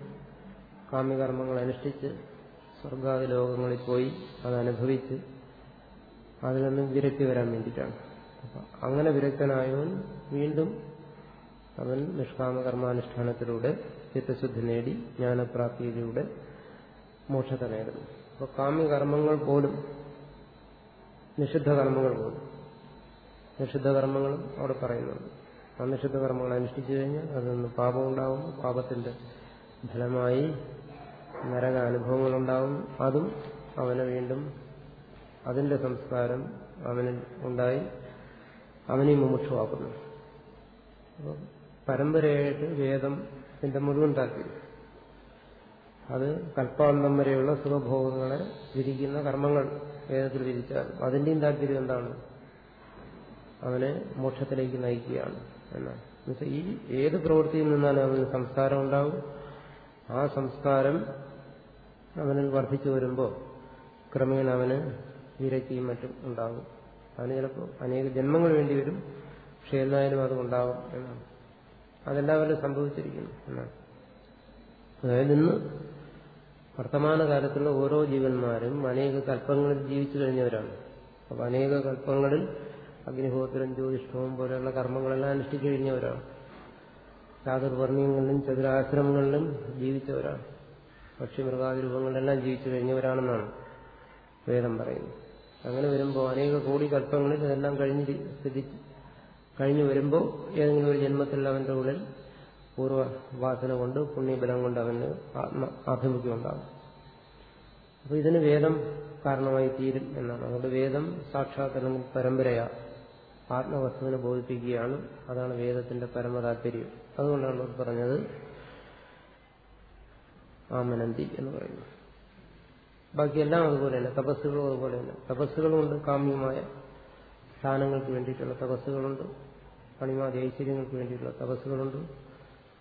Speaker 1: കാമ്യകർമ്മങ്ങൾ അനുഷ്ഠിച്ച് സ്വർഗാദി ലോകങ്ങളിൽ പോയി അതനുഭവിച്ച് അതിൽ നിന്ന് വിരക്തി വരാൻ വേണ്ടിയിട്ടാണ്. അങ്ങനെ വിരക്തനായവൻ വീണ്ടും അവൻ നിഷ്കാമകർമാനുഷ്ഠാനത്തിലൂടെ ചിത്തശുദ്ധി നേടി ജ്ഞാനപ്രാപ്തിയിലൂടെ മോക്ഷത്തെ നേടുന്നു അപ്പൊ കാമ്യകർമ്മങ്ങൾ പോലും നിഷിദ്ധ കർമ്മങ്ങൾ പോലും നിഷിദ്ധ കർമ്മങ്ങളും അവിടെ പറയുന്നുണ്ട്. ആ നിഷിദ്ധ കർമ്മങ്ങൾ അനുഷ്ഠിച്ചു കഴിഞ്ഞാൽ അതിൽ നിന്ന് പാപം ഉണ്ടാവും പാപത്തിന്റെ ഫലമായി നരക അനുഭവങ്ങളുണ്ടാവും അതും അവനെ വീണ്ടും അതിന്റെ സംസ്കാരം അവനിൽ ഉണ്ടായി അവനെ മുമുക്ഷമാക്കുന്നു പരമ്പരയായിട്ട് വേദത്തിന്റെ മുഴുവൻ താല്പര്യം. അത് കൽപ്പാന്തം വരെയുള്ള സുഖഭോഗങ്ങളെ വിധിക്കുന്ന കർമ്മങ്ങൾ വേദത്തിൽ വിധിച്ചാൽ. അതിന്റെയും താല്പര്യം എന്താണ്? അവനെ മോക്ഷത്തിലേക്ക് നയിക്കുകയാണ് എന്നാണ് ഈ ഏത് പ്രവൃത്തിയിൽ നിന്നാലും അവന് സംസ്കാരം ഉണ്ടാവും. ആ സംസ്കാരം അവനിൽ വർദ്ധിച്ചു വരുമ്പോൾ ക്രമേണ അവന് വിരക്തിയും മറ്റും ഉണ്ടാകും. അവന് ചിലപ്പോൾ അനേക ജന്മങ്ങൾ വേണ്ടി വരും. പക്ഷെ എന്നായാലും അത് ഉണ്ടാകും എന്നാണ്. അതെല്ലാവരും സംഭവിച്ചിരിക്കുന്നു എന്നാണ്. അതായത് ഇന്ന് വർത്തമാനകാലത്തുള്ള ഓരോ ജീവന്മാരും അനേക കൽപ്പങ്ങളിൽ ജീവിച്ചു കഴിഞ്ഞവരാണ്. അപ്പൊ അനേക കൽപ്പങ്ങളിൽ അഗ്നിഹോത്രം ജ്യോതിഷ്ഠവും പോലെയുള്ള കർമ്മങ്ങളെല്ലാം അനുഷ്ഠിച്ചു കഴിഞ്ഞവരാണ്. ചാതുർവർണയങ്ങളിലും ചതുരാശ്രമങ്ങളിലും ജീവിച്ചവരാണ്. പക്ഷിമൃഗാദി രൂപങ്ങളിലെല്ലാം ജീവിച്ചു കഴിഞ്ഞവരാണെന്നാണ് വേദം പറയുന്നത്. അങ്ങനെ വരുമ്പോൾ അനേക കോടി കൽപ്പങ്ങളിൽ ഇതെല്ലാം കഴിഞ്ഞ് സ്ഥിതി കഴിഞ്ഞു വരുമ്പോൾ ഏതെങ്കിലും ഒരു ജന്മത്തിൽ അവന്റെ ഉള്ളിൽ പൂർവവാസന കൊണ്ട് പുണ്യബലം കൊണ്ട് അവന് ആത്മ ആഭിമുഖ്യം ഉണ്ടാകും അപ്പൊ ഇതിന് വേദം കാരണമായി തീരും എന്നാണ്. അതുകൊണ്ട് വേദം സാക്ഷാത് അല്ലെങ്കിൽ പരമ്പരയാ. ആത്മവസ്തുവിനെ ബോധിപ്പിക്കുകയാണ്. അതാണ് വേദത്തിന്റെ പരമതാല്പര്യം അതുകൊണ്ടാണ് പറഞ്ഞത് ആമനന്തി എന്ന് പറയുന്നത്. ബാക്കിയെല്ലാം അതുപോലെ തന്നെ തപസ്സുകളും അതുപോലെ തന്നെ തപസ്സുകളുമുണ്ട് കാമ്യമായ സ്ഥാനങ്ങൾക്ക് വേണ്ടിയിട്ടുള്ള തപസ്സുകളുണ്ട്. പണിമാതി ഐശ്വര്യങ്ങൾക്ക് വേണ്ടിയിട്ടുള്ള തപസ്സുകളുണ്ട്.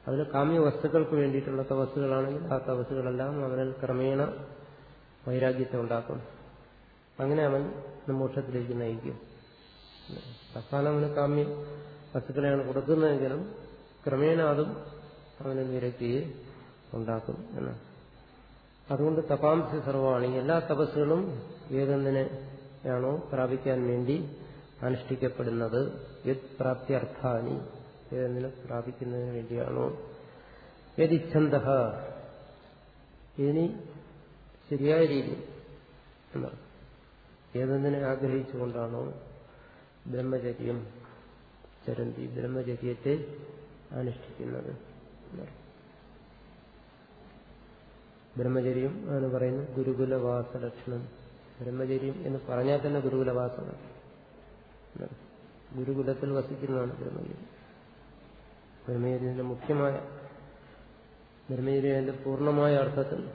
Speaker 1: അതിൽ കാമ്യ വസ്തുക്കൾക്ക് വേണ്ടിയിട്ടുള്ള തപസ്സുകളാണെങ്കിൽ ആ തപസ്സുകളെല്ലാം അവനിൽ ക്രമേണ വൈരാഗ്യത്തെ ഉണ്ടാക്കും അങ്ങനെ അവൻ മോക്ഷത്തിലേക്ക് നയിക്കും. അവസാനം അവന് കാമ്യ വസ്തുക്കളെയാണ് കൊടുക്കുന്നതെങ്കിലും ക്രമേണ അതും അവന് വിരക്തിയെ ഉണ്ടാക്കും എന്നാണ് അതുകൊണ്ട് തപാംസ സർവമാണ്. എല്ലാ തപസ്സുകളും ഏതെന്തിനെയാണോ പ്രാപിക്കാൻ വേണ്ടി അനുഷ്ഠിക്കപ്പെടുന്നത്? യത് പ്രാപ്തിയർത്ഥാനി ഏതെന്തിനെ പ്രാപിക്കുന്നതിന് വേണ്ടിയാണോ? യതിച്ഛന്ത ഇനി ശരിയായ രീതി എന്നാണ് ഏതെന്തിനെ ആഗ്രഹിച്ചുകൊണ്ടാണോ ബ്രഹ്മചര്യം ചരന്തി ബ്രഹ്മചര്യത്തെ അനുഷ്ഠിക്കുന്നത് ബ്രഹ്മചര്യം എന്ന് പറയുന്നത് ഗുരുകുലവാസ ലക്ഷണം ബ്രഹ്മചര്യം എന്ന് പറഞ്ഞാൽ തന്നെ ഗുരുകുലവാസമാണ്. ഗുരുകുലത്തിൽ വസിക്കുന്നതാണ് ബ്രഹ്മചര്യം. ബ്രഹ്മചര്യത്തിന്റെ മുഖ്യമായ ബ്രഹ്മചര്യത്തിന്റെ പൂർണമായ അർത്ഥത്തിൽ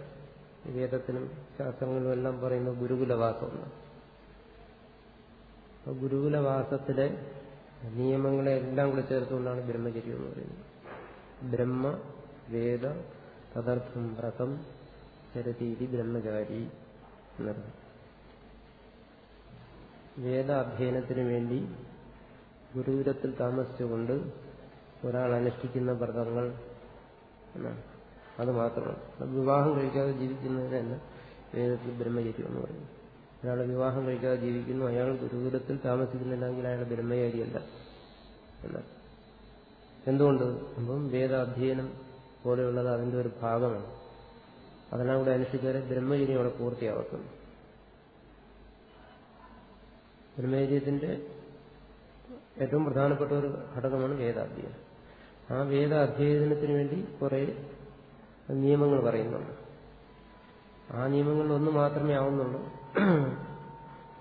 Speaker 1: വേദത്തിനും ശാസ്ത്രങ്ങളിലും എല്ലാം പറയുന്ന ഗുരുകുലവാസം. ഗുരുകുലവാസത്തിലെ നിയമങ്ങളെ എല്ലാം കൂടെ ചേർത്തുകൊണ്ടാണ് ബ്രഹ്മചര്യം എന്ന് പറയുന്നത്. ബ്രഹ്മ വേദ തദർത്ഥം വ്രതം ചരതീതി ബ്രഹ്മചാരി എന്നർത്ഥം. വേദ അധ്യയനത്തിന് വേണ്ടി ഗുരുകുലത്തിൽ താമസിച്ചുകൊണ്ട് ഒരാൾ അനുഷ്ഠിക്കുന്ന വ്രതങ്ങൾ അത് മാത്രമാണ്. വിവാഹം കഴിക്കാതെ ജീവിക്കുന്നതിനല്ല വേദത്തിൽ ബ്രഹ്മചര്യം എന്ന് പറയുന്നു ഒരാൾ വിവാഹം കഴിക്കാതെ ജീവിക്കുന്നു അയാൾ ഗുരുകുലത്തിൽ താമസിക്കുന്നില്ലെങ്കിൽ അയാൾ ബ്രഹ്മചാരിയല്ല എന്തുകൊണ്ട്? അപ്പം വേദ അധ്യയനം പോലെയുള്ളത് അതിന്റെ ഒരു ഭാഗമാണ്. അതെല്ലാം കൂടെ അനുഷ്ഠിച്ചാലേ ബ്രഹ്മചര്യം അവിടെ പൂർത്തിയാവത്തുള്ളൂ. ബ്രഹ്മചര്യത്തിന്റെ ഏറ്റവും പ്രധാനപ്പെട്ട ഒരു ഘടകമാണ് വേദാധ്യയനം. ആ വേദ അധ്യയനത്തിന് വേണ്ടി കുറെ നിയമങ്ങൾ പറയുന്നുണ്ട്. ആ നിയമങ്ങളിൽ ഒന്ന് മാത്രമേ ആവുന്നുള്ളൂ.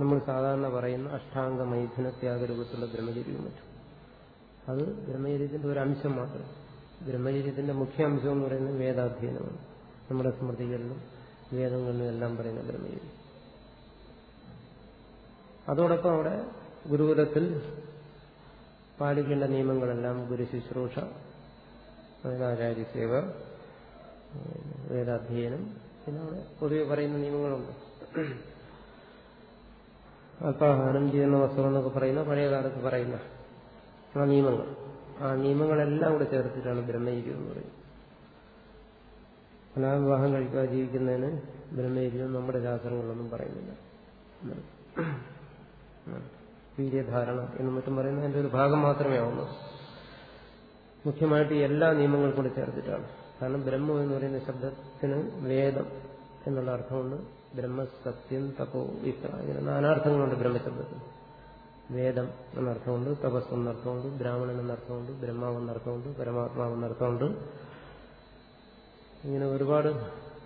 Speaker 1: നമ്മൾ സാധാരണ പറയുന്ന അഷ്ടാംഗ മൈഥുന ത്യാഗരൂപത്തിലുള്ള ബ്രഹ്മചര്യവും മറ്റും. അത് ബ്രഹ്മചര്യത്തിന്റെ ഒരു അംശം മാത്രം. ബ്രഹ്മചര്യത്തിന്റെ മുഖ്യ അംശം എന്ന് പറയുന്നത് വേദാധ്യയനമാണ്. നമ്മുടെ സ്മൃതികളിലും വേദങ്ങളിലും എല്ലാം പറയുന്ന ബ്രഹ്മചര്യം. അതോടൊപ്പം അവിടെ ഗുരുകുലത്തിൽ പാലിക്കേണ്ട നിയമങ്ങളെല്ലാം ഗുരു ശുശ്രൂഷ ആചാര്യ സേവ വേദാധ്യയനം പിന്നെ പൊതുവെ പറയുന്ന നിയമങ്ങളുണ്ട്. അല്പാഹാരം ചെയ്യുന്ന വസ്ത്രം എന്നൊക്കെ പറയുന്ന പഴയ കാലത്ത് പറയുന്ന ആ നിയമങ്ങൾ. ആ നിയമങ്ങളെല്ലാം കൂടെ ചേർത്തിട്ടാണ് ബ്രഹ്മചര്യം എന്ന് പറയുന്നത്. അനാവിവാഹം കഴിക്കാതെ ജീവിക്കുന്നതിന് ബ്രഹ്മചര്യം നമ്മുടെ ശാസ്ത്രങ്ങളിലൊന്നും പറയുന്നില്ല. വീര്യധാരണ എന്നും മറ്റും പറയുന്ന അതിന്റെ ഒരു ഭാഗം മാത്രമേ ആവുന്നു. മുഖ്യമായിട്ട് എല്ലാ നിയമങ്ങളും കൂടി ചേർത്തിട്ടാണ്. കാരണം ബ്രഹ്മം എന്ന് പറയുന്ന ശബ്ദത്തിന് വേദം എന്നുള്ള അർത്ഥമുണ്ട്. ബ്രഹ്മ സത്യം തപോ വിപ്ര ഇങ്ങനെ നാനാർത്ഥങ്ങളുണ്ട് ബ്രഹ്മശബ്ദത്തിന് വേദം എന്നർത്ഥമുണ്ട് തപസ് എന്നർത്ഥമുണ്ട് ബ്രാഹ്മണൻ എന്നർത്ഥമുണ്ട് ബ്രഹ്മാവ് എന്നർത്ഥമുണ്ട് പരമാത്മാവ് എന്നർത്ഥമുണ്ട് ഇങ്ങനെ ഒരുപാട്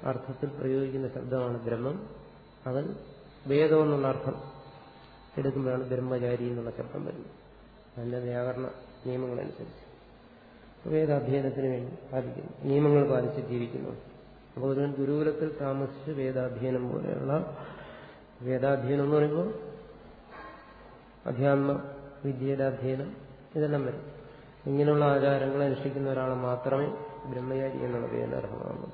Speaker 1: അർത്ഥത്തിൽ പ്രയോഗിക്കുന്ന ശബ്ദമാണ് ബ്രഹ്മം. അതിൽ വേദം എന്നുള്ള അർത്ഥം എടുക്കുമ്പോഴാണ് ബ്രഹ്മചാരി എന്നുള്ള ശബ്ദം വരുന്നത്. നല്ല വ്യാകരണ നിയമങ്ങളനുസരിച്ച്. വേദാധ്യയനത്തിന് വേണ്ടി പാലിക്കുന്നു. നിയമങ്ങൾ പാലിച്ച് ജീവിക്കുന്നു. അപ്പോൾ ഒരുവൻ ഗുരുകുലത്തിൽ താമസിച്ച് വേദാധ്യയനം പോലെയുള്ള വേദാധ്യയനം എന്ന് പറയുമ്പോൾ അധ്യാത്മ വിദ്യയുടെ അധ്യയനം ഇതെല്ലാം വരും. ഇങ്ങനെയുള്ള ആചാരങ്ങൾ അനുഷ്ഠിക്കുന്ന ഒരാളെ മാത്രമേ ബ്രഹ്മചാരി എന്നുള്ള പേരിന് അർഹമാകുന്നു.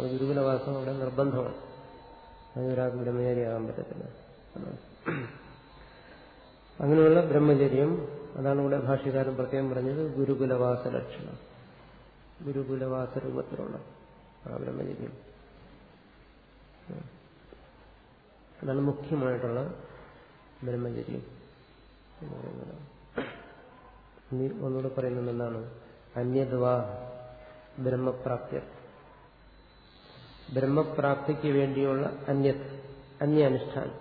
Speaker 1: അത് ഗുരുകുലവാസം അവിടെ നിർബന്ധമാണ്. അതിന് ഒരാൾക്ക് ബ്രഹ്മചാരിയാകാൻ പറ്റത്തില്ല. അങ്ങനെയുള്ള ബ്രഹ്മചര്യം. അതാണ് ഇവിടെ ഭാഷ്യകാരൻ പ്രത്യേകം പറഞ്ഞത് ഗുരുകുലവാസ ലക്ഷണം ഗുരുകുലവാസ രൂപത്തിലുള്ള ആ ബ്രഹ്മചര്യം. അതാണ് മുഖ്യമായിട്ടുള്ള ബ്രഹ്മചര്യം. ഒന്നുകൂടെ പറയുന്നത് എന്താണ്? അന്യദ്വാ ബ്രഹ്മപ്രാപ്തി ബ്രഹ്മപ്രാപ്തിക്ക് വേണ്ടിയുള്ള അന്യ അന്യ അനുഷ്ഠാനം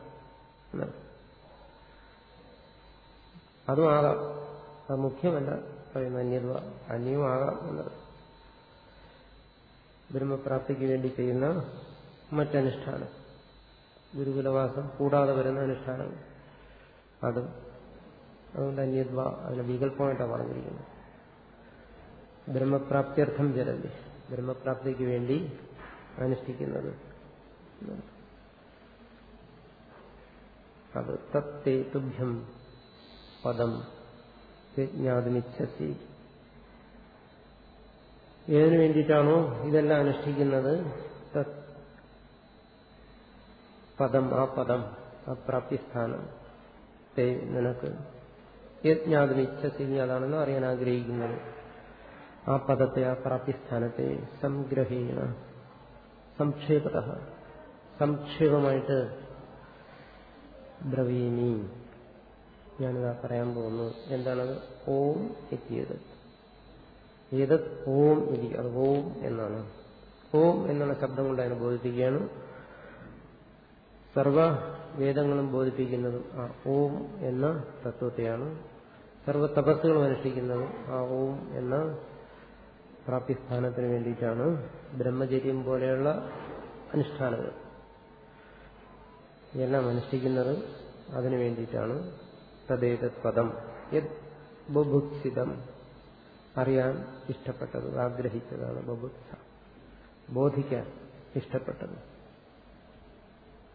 Speaker 1: എന്നാണ്. അതും ആകാം അത് മുഖ്യമല്ല പറയുന്ന അന്യത്വ അന്യവും ആകാം എന്നത്. ബ്രഹ്മപ്രാപ്തിക്ക് വേണ്ടി ചെയ്യുന്ന മറ്റനുഷ്ഠാനം. ഗുരുകുലവാസം കൂടാതെ വരുന്ന അനുഷ്ഠാനങ്ങൾ അതും അതുകൊണ്ട് അന്യത്വ അതിന് വികല്പമായിട്ടാണ് പറഞ്ഞിരിക്കുന്നത്. ബ്രഹ്മപ്രാപ്തിയർത്ഥം ജലല്ലേ ബ്രഹ്മപ്രാപ്തിക്ക് വേണ്ടി അനുഷ്ഠിക്കുന്നത്. അത് തത്തേ തുഭ്യം പദം ജ്ഞാതമിച്ഛസി ഏതിനു വേണ്ടിയിട്ടാണോ ഇതെല്ലാം അനുഷ്ഠിക്കുന്നത്? പദം ആ പദം ആ പ്രാപ്തിസ്ഥാനം. നിനക്ക്. യജ്ഞാതുമിച്ഛസി അതാണെന്ന് അറിയാൻ ആഗ്രഹിക്കുന്നത്. ആ പദത്തെ ആ പ്രാപ്തിസ്ഥാനത്തെ സംഗ്രഹീണ സംക്ഷേപത. സംക്ഷേപമായിട്ട് ബ്രവീമി ഞാനിതാ പറയാൻ പോകുന്നു. എന്താണത്? ഓം എത്തിയത് ഏതത് ഓം ഇതി. അത് ഓം എന്നാണ്. ഓം എന്നുള്ള ശബ്ദം കൊണ്ട് അതിനെ ബോധിപ്പിക്കുകയാണ്. സർവ വേദങ്ങളും ബോധിപ്പിക്കുന്നതും ആ ഓം എന്ന തത്വത്തെയാണ്. സർവ തപസ്സുകളും അനുഷ്ഠിക്കുന്നതും ആ ഓം എന്ന പ്രാപ്തിസ്ഥാനത്തിന് വേണ്ടിയിട്ടാണ്. ബ്രഹ്മചര്യം പോലെയുള്ള അനുഷ്ഠാനങ്ങൾ. എല്ലാം അനുഷ്ഠിക്കുന്നത് അതിനു വേണ്ടിയിട്ടാണ്. തദ്ദേതത് പദം യത് ബുഭുത്സിതം അറിയാൻ ഇഷ്ടപ്പെട്ടത് ആഗ്രഹിച്ചതാണ് ബുഭുക്സ ബോധിക്കാൻ ഇഷ്ടപ്പെട്ടത്.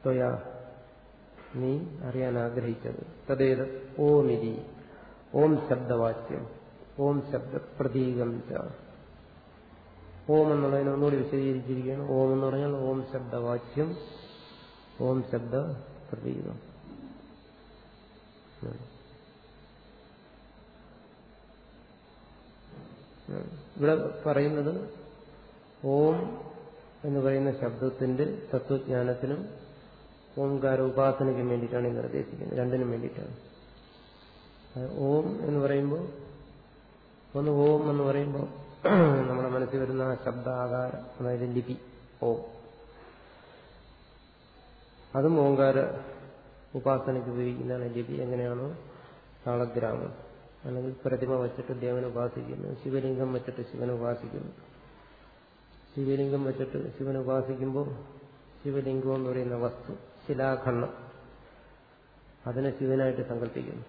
Speaker 1: ത്വയാ നീ അറിയാൻ ആഗ്രഹിച്ചത്. തദ്ദേത് ഓമിരി ഓം ശബ്ദവാക്യം ഓം ശബ്ദ പ്രതീകം ഓം എന്നുള്ളതിനെ ഒന്നുകൂടി വിശദീകരിച്ചിരിക്കുകയാണ്. ഓം എന്ന് പറഞ്ഞാൽ ഓം ശബ്ദവാക്യം ഓം ശബ്ദ പ്രതീകം. ഇവിടെ പറയുന്നത് ഓം എന്ന് പറയുന്ന ശബ്ദത്തിന്റെ തത്വജ്ഞാനത്തിനും ഓംകാര ഉപാസനയ്ക്കും വേണ്ടിയിട്ടാണ് ഈ നിർദ്ദേശിക്കുന്നത്. രണ്ടിനും വേണ്ടിയിട്ടാണ്. ഓം എന്ന് പറയുമ്പോൾ ഒന്ന് ഓം എന്ന് പറയുമ്പോൾ നമ്മുടെ മനസ്സിൽ വരുന്ന ശബ്ദാകാരം അതായത് ലിപി ഓം. അതും ഓങ്കാര ഉപാസനയ്ക്ക് ഉപയോഗിക്കുന്നതാണ് ലിപി എങ്ങനെയാണോ താളഗ്രാമം. അല്ലെങ്കിൽ പ്രതിമ വച്ചിട്ട് ദേവനെ ഉപാസിക്കുന്നു. ശിവലിംഗം വെച്ചിട്ട് ശിവനെ ഉപാസിക്കുന്നു. ശിവലിംഗം വെച്ചിട്ട് ശിവനെ ഉപാസിക്കുമ്പോൾ ശിവലിംഗം എന്ന് പറയുന്ന വസ്തു ശിലാഖണ്ഡം അതിനെ ശിവനായിട്ട് സങ്കല്പിക്കുന്നു.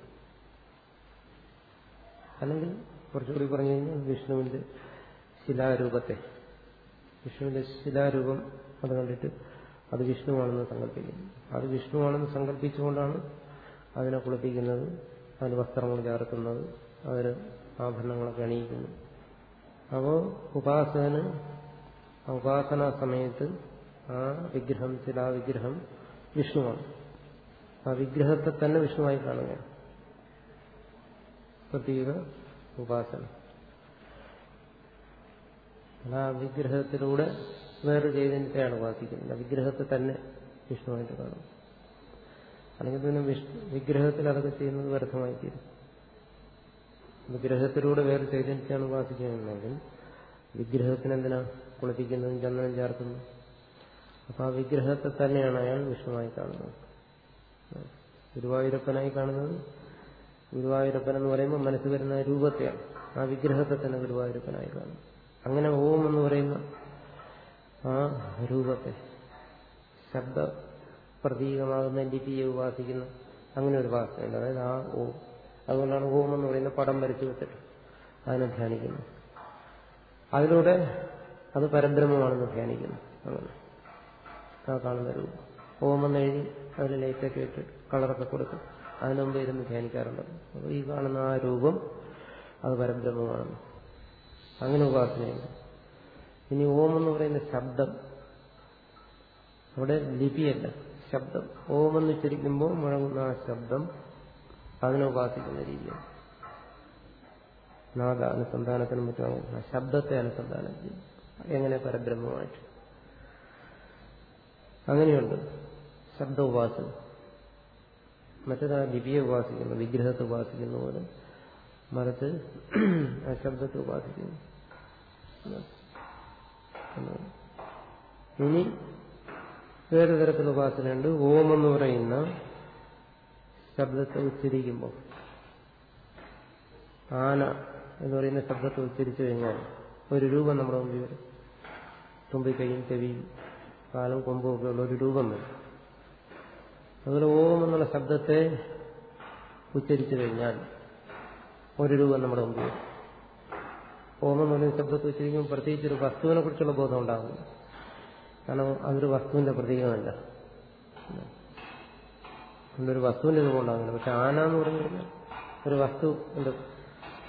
Speaker 1: അല്ലെങ്കിൽ കുറച്ചുകൂടി പറഞ്ഞു കഴിഞ്ഞാൽ വിഷ്ണുവിന്റെ ശിലാരൂപത്തെ. വിഷ്ണുവിന്റെ ശിലാരൂപം അത് കണ്ടിട്ട് അത് വിഷ്ണുവാണെന്ന് സങ്കല്പിക്കുന്നു. അത് വിഷ്ണുവാണെന്ന് സങ്കല്പിച്ചുകൊണ്ടാണ് അതിനെ കുളിപ്പിക്കുന്നത് അതിന് വസ്ത്രങ്ങൾ ചേർക്കുന്നത് അതിന് ആഭരണങ്ങളൊക്കെ അണിയിക്കുന്നു. അപ്പോൾ ഉപാസകന് ഉപാസന സമയത്ത് ആ വിഗ്രഹം ആ വിഗ്രഹം വിഷ്ണുവാണ്. ആ വിഗ്രഹത്തെ തന്നെ വിഷ്ണുവായി കാണുകയാണ്. പ്രത്യേക ഉപാസന. ആ വിഗ്രഹത്തിലൂടെ വേറെ ചൈതന്യത്തെയാണ് ഉപാസിക്കുന്നത്. വിഗ്രഹത്തെ തന്നെ വിഷ്ണുവായിട്ട് കാണും. അല്ലെങ്കിൽ പിന്നെ വിഗ്രഹത്തിൽ അതൊക്കെ ചെയ്യുന്നത് വ്യർത്ഥമായി തീരും വിഗ്രഹത്തിലൂടെ വേറെ ചൈതന്യത്തെയാണ് ഉപാസിക്കുന്നതെങ്കിൽ വിഗ്രഹത്തിനെന്തിനാ കുളിപ്പിക്കുന്നതും ചന്ദനം ചേർക്കുന്നു അപ്പൊ ആ വിഗ്രഹത്തെ തന്നെയാണ് അയാൾ വിഷ്ണുവായി കാണുന്നത്. ഗുരുവായൂരപ്പനായി കാണുന്നത് ഗുരുവായൂരപ്പൻ എന്ന് പറയുമ്പോൾ മനസ്സിൽ വരുന്ന രൂപത്തെയാണ്. ആ വിഗ്രഹത്തെ തന്നെ ഗുരുവായൂരപ്പനായി കാണും അങ്ങനെ ഓം എന്ന് പറയുന്ന ആ രൂപത്തെ ശബ്ദ പ്രതീകമാകുന്ന ലിപിയെ ഉപാസിക്കുന്ന. അങ്ങനെ ഒരു ഉപാസനയുണ്ട് അതായത് ആ ഓം അതുകൊണ്ടാണ് ഓം എന്ന് പറയുന്ന പടം വരച്ചു വെച്ചിട്ട് അതിനെ ധ്യാനിക്കുന്നു അതിലൂടെ അത് പരബ്രഹ്മമാണെന്ന് ധ്യാനിക്കുന്നു. അങ്ങനെ. ആ കാണുന്ന രൂപം. ഓം എന്ന് എഴുതി അതിൽ ലൈറ്റൊക്കെ ഇട്ട് കളറൊക്കെ കൊടുക്കും അതിന് മുമ്പ് ഇരുന്ന് ധ്യാനിക്കാറുണ്ട്. അപ്പോൾ ഈ കാണുന്ന ആ രൂപം അത് പരബ്രഹ്മമാണ് അങ്ങനെ ഉപാസനയുണ്ട്. ഇനി ഓം എന്ന് പറയുന്ന ശബ്ദം അവിടെ ലിപിയല്ല. ശബ്ദം. ഓം എന്ന് ഉച്ചരിക്കുമ്പോൾ മുഴങ്ങുന്ന ആ ശബ്ദം അതിനെ ഉപാസിക്കുന്ന രീതിയാണ്. നാദ അനുസന്ധാനത്തിനും മറ്റും ശബ്ദത്തെ അനുസന്ധാനം ചെയ്യും. എങ്ങനെ പരബ്രഹ്മമായിട്ട്. അങ്ങനെയുണ്ട്. ശബ്ദ ഉപാസന. മറ്റേത് ആ ലിപിയെ ഉപാസിക്കുന്നു വിഗ്രഹത്തെ ഉപാസിക്കുന്ന പോലെ. മരത്ത് ആ ശബ്ദത്തെ ഉപാസിക്കുന്നു. ഇനി വേറെ തരത്തിൽ ഉപാസനയുണ്ട്. ഓം എന്ന് പറയുന്ന ശബ്ദത്തെ ഉച്ചരിക്കുമ്പോൾ ആന എന്ന് പറയുന്ന ശബ്ദത്തെ ഉച്ചരിച്ചു കഴിഞ്ഞാൽ ഒരു രൂപം നമ്മുടെ മുമ്പിൽ വരും. തുമ്പിക്കൈയും ചെവിയും കാലും കൊമ്പും ഒക്കെ ഉള്ള ഒരു രൂപം വരും. അതുപോലെ ഓം എന്നുള്ള ശബ്ദത്തെ ഉച്ചരിച്ചു കഴിഞ്ഞാൽ ഒരു രൂപം നമ്മുടെ മുമ്പിൽ ഓം എന്ന് പറയുന്ന ശബ്ദത്തെ ഉച്ചരിക്കുമ്പോൾ പ്രത്യേകിച്ച് ഒരു വസ്തുവിനെ കുറിച്ചുള്ള ബോധം ഉണ്ടാകും കാരണം അതൊരു വസ്തുവിന്റെ പ്രതീകമല്ല. ഒരു വസ്തുവിന്റെ രൂപം അങ്ങനെ. പക്ഷെ ആന എന്ന് പറഞ്ഞു കഴിഞ്ഞാൽ ഒരു വസ്തു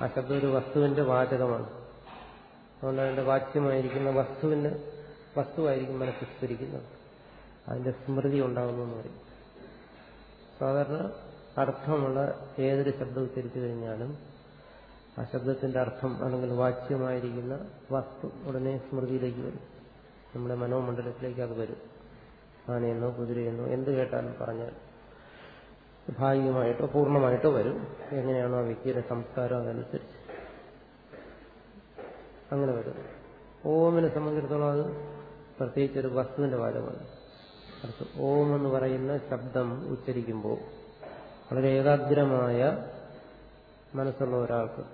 Speaker 1: ആ ശബ്ദം ഒരു വസ്തുവിന്റെ വാചകമാണ്. അതുകൊണ്ട് അതിന്റെ വാച്യമായിരിക്കുന്ന വസ്തുവിന്റെ വസ്തുവായിരിക്കും മനസ്സിൽ സ്ഫുരിക്കുന്നത് അതിന്റെ സ്മൃതി ഉണ്ടാകുന്നു എന്ന് പറയും. സാധാരണ അർത്ഥമുള്ള ഏതൊരു ശബ്ദം ഉച്ചരിച്ചു കഴിഞ്ഞാലും ആ ശബ്ദത്തിന്റെ അർത്ഥം അല്ലെങ്കിൽ വാച്യമായിരിക്കുന്ന വസ്തു ഉടനെ സ്മൃതിയിലേക്ക് വരും. നമ്മുടെ മനോമണ്ഡലത്തിലേക്ക് അത് വരും. ആനയെന്നോ കുതിരയെന്നോ എന്ത് കേട്ടാലും പറഞ്ഞാൽ ഭാഗികമായിട്ടോ പൂർണമായിട്ടോ വരും. എങ്ങനെയാണോ ആ വ്യക്തിയുടെ സംസ്കാരം അതനുസരിച്ച്. അങ്ങനെ വരും. ഓമിനെ സംബന്ധിച്ചിടത്തോളം അത് പ്രത്യേകിച്ച് ഒരു വസ്തുവിന്റെ ഭാഗമാണ്. അടുത്ത് ഓം എന്ന് പറയുന്ന ശബ്ദം ഉച്ചരിക്കുമ്പോൾ വളരെ ഏകാഗ്രമായ മനസ്സുള്ള ഒരാൾക്ക്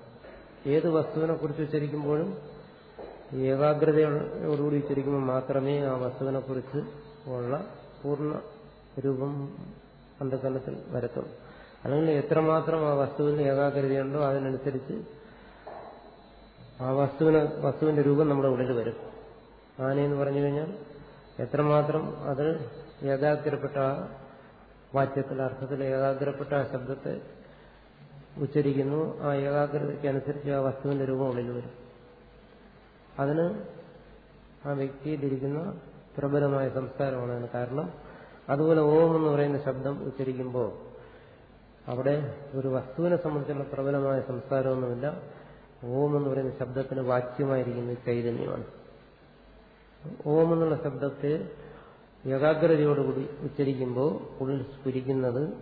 Speaker 1: ഏത് വസ്തുവിനെ കുറിച്ച് ഉച്ചരിക്കുമ്പോഴും ഏകാഗ്രതയോടുകൂടി ഉച്ചരിക്കുമ്പോൾ മാത്രമേ ആ വസ്തുവിനെ കുറിച്ച് ഉള്ള പൂർണ രൂപം അന്ധകരണത്തിൽ വരത്തുള്ളൂ. അല്ലെങ്കിൽ എത്രമാത്രം ആ വസ്തുവിന് ഏകാഗ്രതയുണ്ടോ അതിനനുസരിച്ച് ആ വസ്തുവിന് വസ്തുവിന്റെ രൂപം നമ്മുടെ ഉള്ളിൽ വരും. ആനയെന്ന് പറഞ്ഞു കഴിഞ്ഞാൽ എത്രമാത്രം അത് ഏകാഗ്രപ്പെട്ട ആ വാക്യത്തിൽ അർത്ഥത്തിൽ ഏകാഗ്രപ്പെട്ട ആ ശബ്ദത്തെ ഉച്ചരിക്കുന്നു ആ ഏകാഗ്രതയ്ക്കനുസരിച്ച് ആ വസ്തുവിന്റെ രൂപം ഉള്ളിൽ വരും. അതിന് ആ വ്യക്തിയിലിരിക്കുന്ന പ്രബലമായ സംസ്കാരമാണ് അതിന് കാരണം. അതുപോലെ ഓം എന്ന് പറയുന്ന ശബ്ദം ഉച്ചരിക്കുമ്പോൾ അവിടെ ഒരു വസ്തുവിനെ സംബന്ധിച്ചുള്ള പ്രബലമായ സംസ്കാരമൊന്നുമില്ല. ഓം എന്ന് പറയുന്ന ശബ്ദത്തിന് വാക്യമായിരിക്കുന്ന ചൈതന്യമാണ്. ഓം എന്നുള്ള ശബ്ദത്തെ ഏകാഗ്രതയോടുകൂടി ഉച്ചരിക്കുമ്പോൾ ഉള്ളിൽ സ്ഫുരിക്കുന്നത്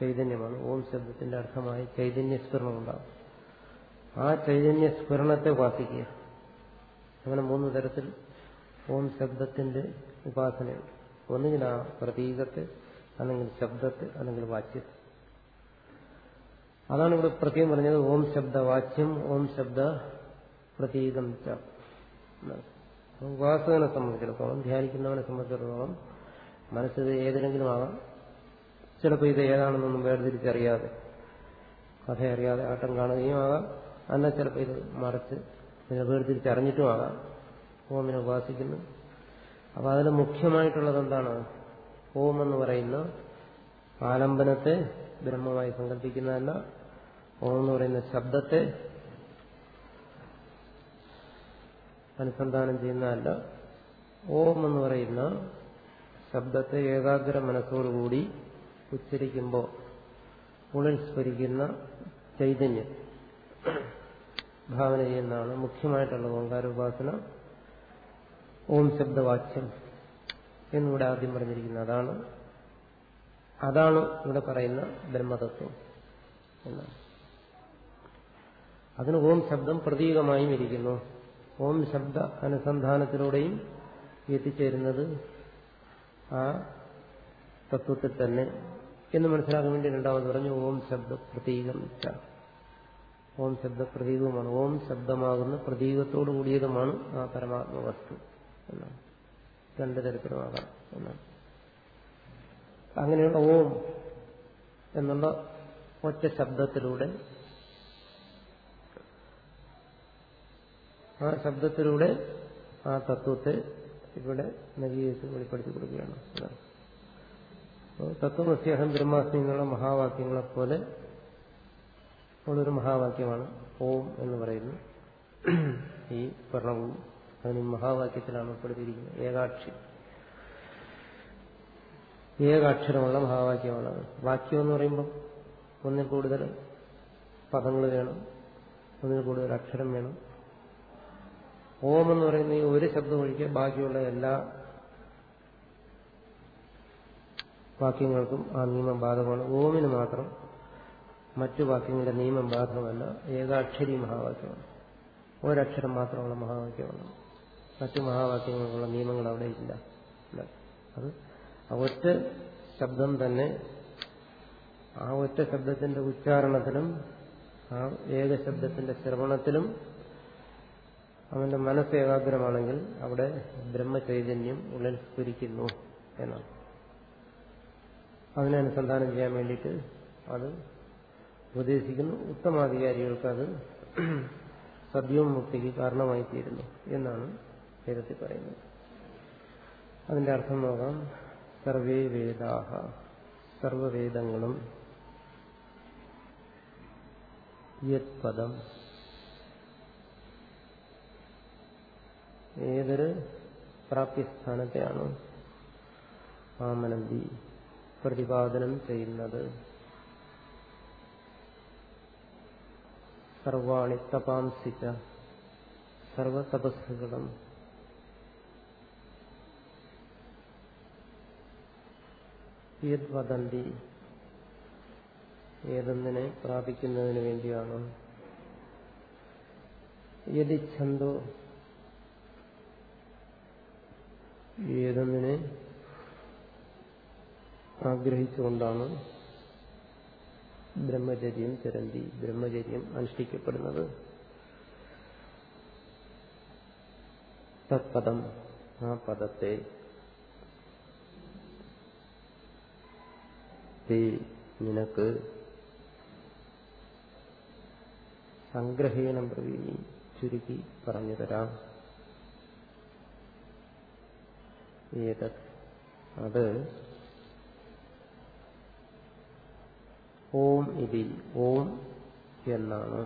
Speaker 1: ചൈതന്യമാണ്. ഓം ശബ്ദത്തിന്റെ അർത്ഥമായ ചൈതന്യസ്ഫുരണം ഉണ്ടാകും ആ ചൈതന്യസ്ഫുരണത്തെ ഉപാസിക്കുക. അങ്ങനെ മൂന്ന് തരത്തിൽ ഓം ശബ്ദത്തിന്റെ ഉപാസനയുണ്ട്. ഒന്നുകിൽ ആ പ്രതീകത്തെ അല്ലെങ്കിൽ ശബ്ദത്തെ അല്ലെങ്കിൽ വാച്യത്തെ. അതാണ് ഇവിടെ പ്രത്യേകം പറഞ്ഞത് ഓം ശബ്ദ വാച്യം ഓം ശബ്ദ പ്രതീകം ഉപാസകനെ സംബന്ധിച്ചിടത്തോളം ധ്യാനിക്കുന്നവനെ സംബന്ധിച്ചിടത്തോളം മനസ്സിത് ഏതെങ്കിലും ആകാം ചിലപ്പോൾ ഇത് ഏതാണെന്നൊന്നും വേർതിരിച്ചറിയാതെ കഥ അറിയാതെ ആട്ടം കാണുകയും ആകാം അല്ല ചിലപ്പോൾ ഇത് മറിച്ച് ഇതിനെ വേർതിരിച്ചറിഞ്ഞിട്ടും ആകാം. ഓമിനെ ഉപാസിക്കുന്നു. അപ്പൊ അതിൽ മുഖ്യമായിട്ടുള്ളത് എന്താണ്? ഓം എന്ന് പറയുന്ന ആലംബനത്തെ ബ്രഹ്മമായി സങ്കല്പിക്കുന്നതല്ല. ഓം എന്ന് പറയുന്ന ശബ്ദത്തെ അനുസന്ധാനം ചെയ്യുന്നതല്ല. ഓം എന്ന് പറയുന്ന ശബ്ദത്തെ ഏകാഗ്ര മനസ്സോടുകൂടി ഉച്ചരിക്കുമ്പോൾ ഉള്ളിൽ സ്ഫരിക്കുന്ന ചൈതന്യം. ഭാവന ചെയ്യുന്നതാണ് മുഖ്യമായിട്ടുള്ള ഓങ്കാരോപാസന ഓം ശബ്ദവാച്യം എന്നിവിടെ ആദ്യം പറഞ്ഞിരിക്കുന്നത് അതാണ്. അതാണ് ഇവിടെ പറയുന്ന ബ്രഹ്മതത്വം എന്നാണ്. അതിന് ഓം ശബ്ദം പ്രതീകമായും ഇരിക്കുന്നു. ഓം ശബ്ദ അനുസന്ധാനത്തിലൂടെയും എത്തിച്ചേരുന്നത് ആ തത്വത്തിൽ തന്നെ. എന്ന് മനസ്സിലാക്കാൻ വേണ്ടി രണ്ടാമത് പറഞ്ഞു ഓം ശബ്ദ പ്രതീകം ഓം ശബ്ദ പ്രതീകവുമാണ് ഓം ശബ്ദമാകുന്ന പ്രതീകത്തോടു കൂടിയതുമാണ് ആ പരമാത്മ വസ്തു എന്നാണ്. രണ്ടു തരത്തിലുമാകാം എന്നാണ്. അങ്ങനെയുള്ള ഓം എന്നുള്ള ഒറ്റ ശബ്ദത്തിലൂടെ ആ ശബ്ദത്തിലൂടെ ആ തത്വത്തെ ഇവിടെ നവീകരിച്ച് വെളിപ്പെടുത്തി കൊടുക്കുകയാണ്. തത്വമസ്യഹം ബ്രഹ്മാസ്മി എന്നുള്ള മഹാവാക്യങ്ങളെ പോലെ ഉള്ളൊരു മഹാവാക്യമാണ് ഓം എന്ന് പറയുന്നത് ഈ പ്രണവും അതിന് മഹാവാക്യത്തിലാണ് ഉൾപ്പെടുത്തിയിരിക്കുന്നത്. ഏകാക്ഷി. ഏകാക്ഷരമുള്ള മഹാവാക്യമാണ് വാക്യം എന്ന് പറയുമ്പോൾ ഒന്നിൽ കൂടുതൽ പദങ്ങൾ വേണം. ഒന്നിൽ കൂടുതൽ അക്ഷരം വേണം. ഓം എന്ന് പറയുന്ന ഈ ഒരു ശബ്ദം ഒഴികെ ബാക്കിയുള്ള എല്ലാ വാക്യങ്ങൾക്കും ആ നിയമം ബാധകമാണ്. ഓമിന് മാത്രം മറ്റു വാക്യങ്ങളുടെ നിയമം ബാധകമല്ല. ഏകാക്ഷരി മഹാവാക്യമാണ്. ഒരക്ഷരം മാത്രമുള്ള മഹാവാക്യമാണ്. മറ്റു മഹാവാക്യങ്ങൾക്കുള്ള നിയമങ്ങൾ അവിടെ ഇല്ല. അത് ഒറ്റ ശബ്ദം തന്നെ ആ ഒറ്റ ശബ്ദത്തിന്റെ ഉച്ചാരണത്തിലും ആ ഏക ശബ്ദത്തിന്റെ ശ്രവണത്തിലും അവന്റെ മനസ്സ് ഏകാഗ്രമാണെങ്കിൽ അവിടെ ബ്രഹ്മചൈതന്യം ഉള്ളിൽ സ്ഫുരിക്കുന്നു എന്നാണ്. അതിനെ അനുസന്ധാനം ചെയ്യാൻ വേണ്ടിയിട്ട് അത് ഉപദേശിക്കുന്നു. ഉത്തമാധികാരികൾക്ക് അത് സദ്യവും മുക്തിക്ക് കാരണമായി തീരുന്നു എന്നാണ് വേദത്തിൽ പറയുന്നത്. അതിന്റെ അർത്ഥം നോക്കാം. സർവേ വേദാഹ. സർവവേദങ്ങളും യത് പദം ഏതൊരു പ്രാപ്തിസ്ഥാനത്തെയാണ് ആമനന്തി പ്രതിപാദനം ചെയ്യുന്നത്? സർവാണി തപാംസിച്ച സർവതപസ്സുകളും. യദ്വദന്തി വദന്തി ഏതൊന്നിനെ പ്രാപിക്കുന്നതിന് വേണ്ടിയാണ്. യതിച്ഛന്തോ ഏതൊന്നിനെ ആഗ്രഹിച്ചുകൊണ്ടാണ് ബ്രഹ്മചര്യം ചരന്തി. ബ്രഹ്മചര്യം അനുഷ്ഠിക്കപ്പെടുന്നത് തത്പദം. ആ പദത്തെ നിനക്ക് സംഗ്രഹീനം പ്രവീണി ചുരുക്കി പറഞ്ഞു തരാം. ഏതത്? അത് ഓം ഇതി ഓം എന്നാണ്.